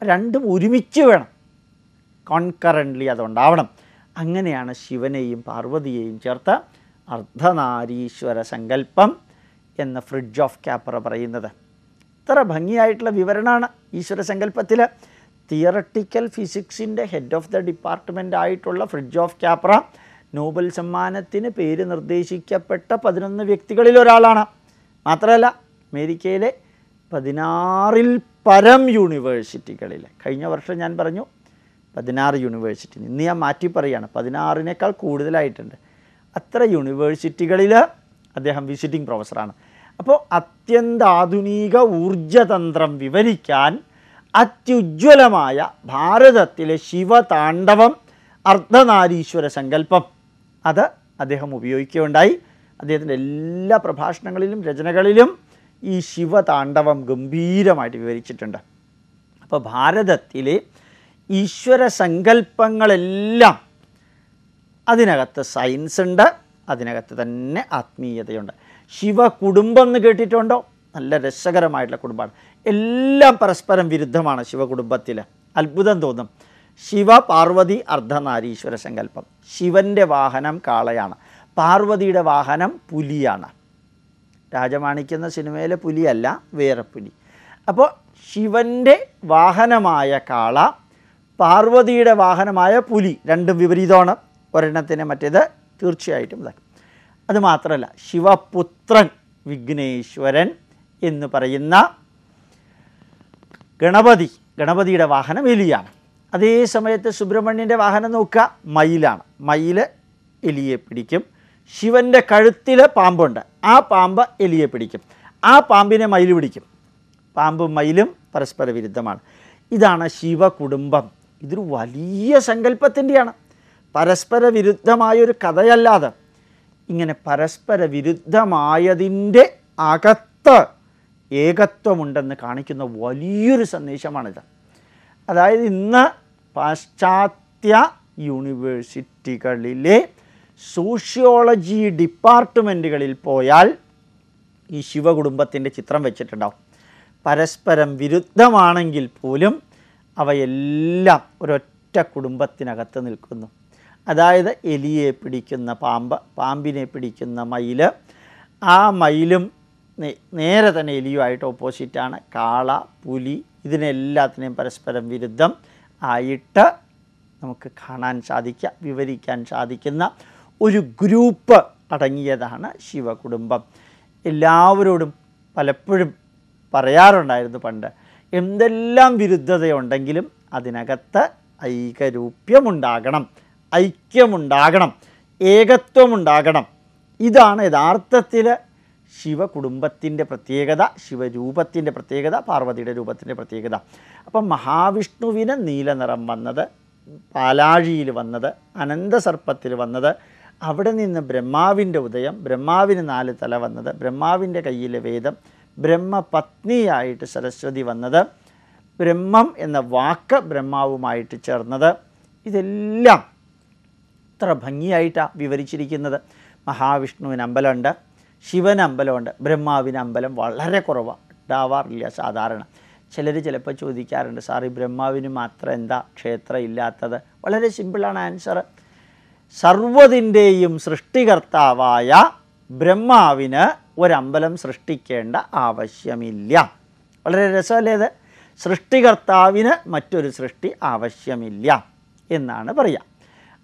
രണ്ടും ഒരുമിച്ച് വേണം. കോൺകറന്റ്ലി അതുണ്ടാവണം അങ്ങനെയാണ് ശിവനെയും പാർവതിയെയും ചേർത്ത് അർദ്ധനാരീശ്വര സങ്കല്പം എന്ന ഫ്രിഡ്ജ് ഓഫ് ക്യാപ്ര പറയുന്നത്. ഇത്ര ഭംഗിയായിട്ടുള്ള വിവരണമാണ് ഈശ്വര സങ്കല്പത്തിൽ തിയറട്ടിക്കൽ ഫിസിക്സിന്റെ ഹെഡ് ഓഫ് ദ ഡിപ്പാർട്ട്മെന്റ് ആയിട്ടുള്ള ഫ്രിഡ്ജ് ഓഫ് ക്യാപ്ര നോബൽ സമ്മാനത്തിന് പേര് നിർദ്ദേശിക്കപ്പെട്ട പതിനൊന്ന് വ്യക്തികളിൽ ഒരാളാണ്. മാത്രമല്ല അമേരിക്കയിലെ പതിനാറിൽ പരം യൂണിവേഴ്സിറ്റികളിൽ കഴിഞ്ഞ വർഷം ഞാൻ പറഞ്ഞു പതിനാറ് യൂണിവേഴ്സിറ്റി ഇന്ന് ഞാൻ മാറ്റി പറയുകയാണ് പതിനാറിനേക്കാൾ കൂടുതലായിട്ടുണ്ട്. അത്ര യൂണിവേഴ്സിറ്റികളിൽ അദ്ദേഹം വിസിറ്റിംഗ് പ്രൊഫസറാണ് അപ്പോൾ അത്യന്താധുനിക ഊർജതന്ത്രം വിവരിക്കാൻ അത്യുജ്വലമായ ഭാരതത്തിലെ ശിവതാണ്ഡവം അർദ്ധനാരീശ്വര സങ്കല്പം അത് അദ്ദേഹം ഉപയോഗിക്കുകയുണ്ടായി. അദ്ദേഹത്തിന്റെ എല്ലാ പ്രഭാഷണങ്ങളിലും രചനകളിലും ഈ ശിവതാണ്ഡവം ഗംഭീരമായിട്ട് വിവരിച്ചിട്ടുണ്ട്. അപ്പോൾ ഭാരതത്തിലെ ഈശ്വര സങ്കല്പങ്ങളെല്ലാം അതിനകത്ത് സയൻസ് ഉണ്ട് അതിനകത്ത് തന്നെ ആത്മീയതയുണ്ട്. ശിവ കുടുംബം എന്ന് കേട്ടിട്ടുണ്ടോ? നല്ല രസകരമായിട്ടുള്ള കുടുംബമാണ്. എല്ലാം പരസ്പരം വിരുദ്ധമാണ് ശിവകുടുംബത്തിൽ അത്ഭുതം തോന്നും. ശിവ പാർവതി അർദ്ധനാരീശ്വര സങ്കല്പം. ശിവന്റെ വാഹനം കാളയാണ്. പാർവതിയുടെ വാഹനം പുലിയാണ്. രാജമാണിക്കുന്ന സിനിമയിലെ പുലിയല്ല വേറെ പുലി. അപ്പോൾ ശിവന്റെ വാഹനമായ കാള പാർവതിയുടെ വാഹനമായ പുലി. രണ്ടും വിപരീതമാണ്. ഒരെണ്ണത്തിന് മറ്റേത് തീർച്ചയായിട്ടും ഇതാക്കും അതുമാത്രമല്ല ശിവപുത്രൻ വിഘ്നേശ്വരൻ എന്ന് പറയുന്ന ഗണപതി ഗണപതിയുടെ വാഹനം എലിയാണ്. അതേ സമയത്ത് സുബ്രഹ്മണ്യന്റെ വാഹനം നോക്കുക മയിലാണ്. മയിൽ എലിയെ പിടിക്കും. ശിവന്റെ കഴുത്തിൽ പാമ്പുണ്ട്. ആ പാമ്പ് എലിയെ പിടിക്കും. ആ പാമ്പിനെ മയിൽ പിടിക്കും. പാമ്പും മയിലും പരസ്പര വിരുദ്ധമാണ്. ഇതാണ് ശിവകുടുംബം. ഇതൊരു വലിയ സങ്കല്പത്തിന്റെയാണ്. പരസ്പര വിരുദ്ധമായൊരു കഥയല്ലാതെ ഇങ്ങനെ പരസ്പര വിരുദ്ധമായതിന്റെ അകത്ത് ഏകത്വമുണ്ടെന്ന് കാണിക്കുന്ന വലിയൊരു സന്ദേശമാണിത്. അതായത് ഇന്ന് പാശ്ചാത്യ യൂണിവേഴ്സിറ്റികളിലെ സോഷ്യോളജി ഡിപ്പാർട്ട്മെന്റുകളിൽ പോയാൽ ഈ ശിവകുടുംബത്തിന്റെ ചിത്രം വെച്ചിട്ടുണ്ടാവും. പരസ്പരം വിരുദ്ധമാണെങ്കിൽ പോലും അവയെല്ലാം ഒരൊറ്റ കുടുംബത്തിനകത്ത് നിൽക്കുന്നു. അതായത് എലിയെ പിടിക്കുന്ന പാമ്പ് പാമ്പിനെ പിടിക്കുന്ന മയിൽ ആ മയിലും നേരെ തന്നെ എലിയുമായിട്ട് ഓപ്പോസിറ്റാണ്. കാള പുലി ഇതിനെല്ലാത്തിനെയും പരസ്പരം വിരുദ്ധം ആയിട്ട് നമുക്ക് കാണാൻ സാധിക്കുക വിവരിക്കാൻ സാധിക്കുന്ന ഒരു ഗ്രൂപ്പ് അടങ്ങിയതാണ് ശിവകുടുംബം. എല്ലാവരോടും പലപ്പോഴും പറയാറുണ്ടായിരുന്നു പണ്ട് എന്തെല്ലാം വിരുദ്ധതയുണ്ടെങ്കിലും അതിനകത്ത് ഐകരൂപ്യമുണ്ടാകണം ഐക്യമുണ്ടാകണം ഏകത്വമുണ്ടാകണം. ഇതാണ് യഥാർത്ഥത്തിൽ ശിവകുടുംബത്തിന്റെ പ്രത്യേകത ശിവരൂപത്തിന്റെ പ്രത്യേകത പാർവതിയുടെ രൂപത്തിന്റെ പ്രത്യേകത. അപ്പം മഹാവിഷ്ണുവിന് നീലനിറം വന്നത് പാലാഴിയിൽ വന്നത് അനന്തസർപ്പത്തിൽ വന്നത് അവിടെ നിന്ന് ബ്രഹ്മാവിന്റെ ഉദയം ബ്രഹ്മാവിന് നാല് തല വന്നത് ബ്രഹ്മാവിന്റെ കയ്യിലെ വേദം ബ്രഹ്മപത്നിയായിട്ട് സരസ്വതി വന്നത് ബ്രഹ്മം എന്ന വാക്ക് ബ്രഹ്മാവുമായിട്ട് ചേർന്നത്. ഇതെല്ലാം ഇത്ര ഭംഗിയായിട്ടാണ് വിവരിച്ചിരിക്കുന്നത്. മഹാവിഷ്ണുവിന് അമ്പലമുണ്ട് ശിവന് അമ്പലമുണ്ട് ബ്രഹ്മാവിന് അമ്പലം വളരെ കുറവാണ് ഉണ്ടാവാറില്ല സാധാരണ. ചിലർ ചിലപ്പോൾ ചോദിക്കാറുണ്ട് സാർ ഈ ബ്രഹ്മാവിന് മാത്രം എന്താ ക്ഷേത്രം ഇല്ലാത്തത്? വളരെ സിമ്പിളാണ് ആൻസർ. സർവതിന്റെയും സൃഷ്ടികർത്താവായ ബ്രഹ്മാവിന് ഒരമ്പലം സൃഷ്ടിക്കേണ്ട ആവശ്യമില്ല. വളരെ രസമല്ലേ ഇത്? സൃഷ്ടികർത്താവിന് മറ്റൊരു സൃഷ്ടി ആവശ്യമില്ല എന്നാണ് പറയുക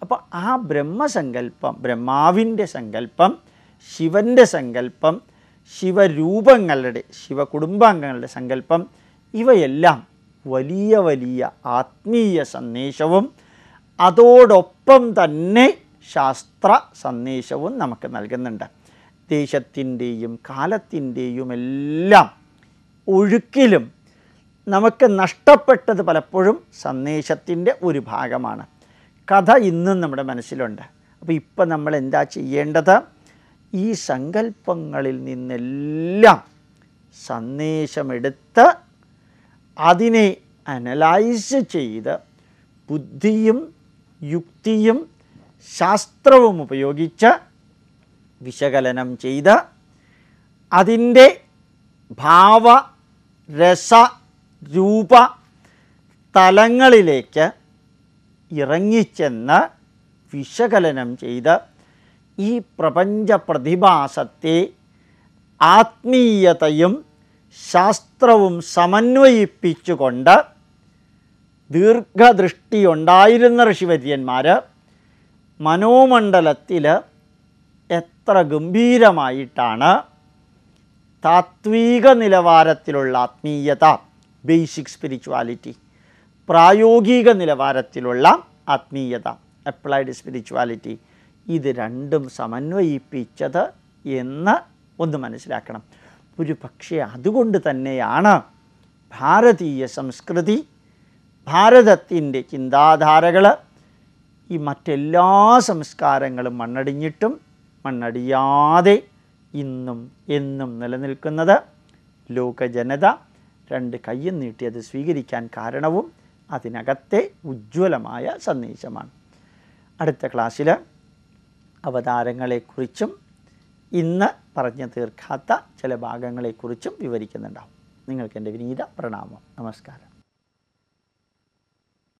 അപ്പോൾ ആ ബ്രഹ്മസങ്കല്പം ബ്രഹ്മാവിന്റെ സങ്കല്പം ശിവന്റെ സങ്കല്പം ശിവരൂപങ്ങളുടെ ശിവകുടുംബാംഗങ്ങളുടെ സങ്കല്പം ഇവയെല്ലാം വലിയ വലിയ ആത്മീയ സന്ദേശവും അതോടൊപ്പം തന്നെ ശാസ്ത്ര സന്ദേശവും നമുക്ക് നൽകുന്നുണ്ട്. ദേശത്തിന്റെയും കാലത്തിന്റെയും എല്ലാം ഒഴുക്കിലും നമുക്ക് നഷ്ടപ്പെട്ടത് പലപ്പോഴും സന്ദേശത്തിന്റെ ഒരു ഭാഗമാണ്. കഥ ഇന്നും നമ്മുടെ മനസ്സിലുണ്ട്. അപ്പോൾ ഇപ്പം നമ്മൾ എന്താ ചെയ്യേണ്ടത്? ഈ സങ്കല്പങ്ങളിൽ നിന്നെല്ലാം സന്ദേശമെടുത്ത് അതിനെ അനലൈസ് ചെയ്ത് ബുദ്ധിയും യുക്തിയും ശാസ്ത്രവും ഉപയോഗിച്ച് വിശകലനം ചെയ്ത് അതിന്റെ ഭാവ രസ രൂപ തലങ്ങളിലേക്ക് ഇറങ്ങിച്ചെന്ന് വിശകലനം ചെയ്ത് ഈ പ്രപഞ്ച പ്രതിഭാസത്തെ ആത്മീയതയും ശാസ്ത്രവും സമന്വയിപ്പിച്ചുകൊണ്ട് ദീർഘദൃഷ്ടിയുണ്ടായിരുന്ന ഋഷിവര്യന്മാർ മനോമണ്ഡലത്തിൽ എത്ര ഗംഭീരമായിട്ടാണ് താത്വിക നിലവാരത്തിലുള്ള ആത്മീയത ബേസിക് സ്പിരിച്വാലിറ്റി പ്രായോഗിക നിലവാരത്തിലുള്ള ആത്മീയത അപ്ലൈഡ് സ്പിരിച്വാലിറ്റി ഇത് രണ്ടും സമന്വയിപ്പിച്ചത് എന്ന് ഒന്ന് മനസ്സിലാക്കണം. ഒരു പക്ഷേ അതുകൊണ്ട് തന്നെയാണ് ഭാരതീയ സംസ്കൃതി ഭാരതത്തിന്റെ ചിന്താധാരകൾ ഈ മറ്റെല്ലാ സംസ്കാരങ്ങളും മണ്ണടിഞ്ഞിട്ടും മണ്ണടിയാതെ ഇന്നും എന്നും നിലനിൽക്കുന്നത് ലോക ജനത രണ്ട് കയ്യും നീട്ടി അത് സ്വീകരിക്കാൻ കാരണവും അതിനകത്തെ ഉജ്ജ്വലമായ സന്ദേശമാണ്. അടുത്ത ക്ലാസ്സിൽ അവതാരങ്ങളെക്കുറിച്ചും ഇന്ന് പറഞ്ഞു തീർക്കാത്ത ചില ഭാഗങ്ങളെക്കുറിച്ചും വിവരിക്കുന്നുണ്ടാവും. നിങ്ങൾക്ക് എന്റെ വിനീത പ്രണാമം. നമസ്കാരം.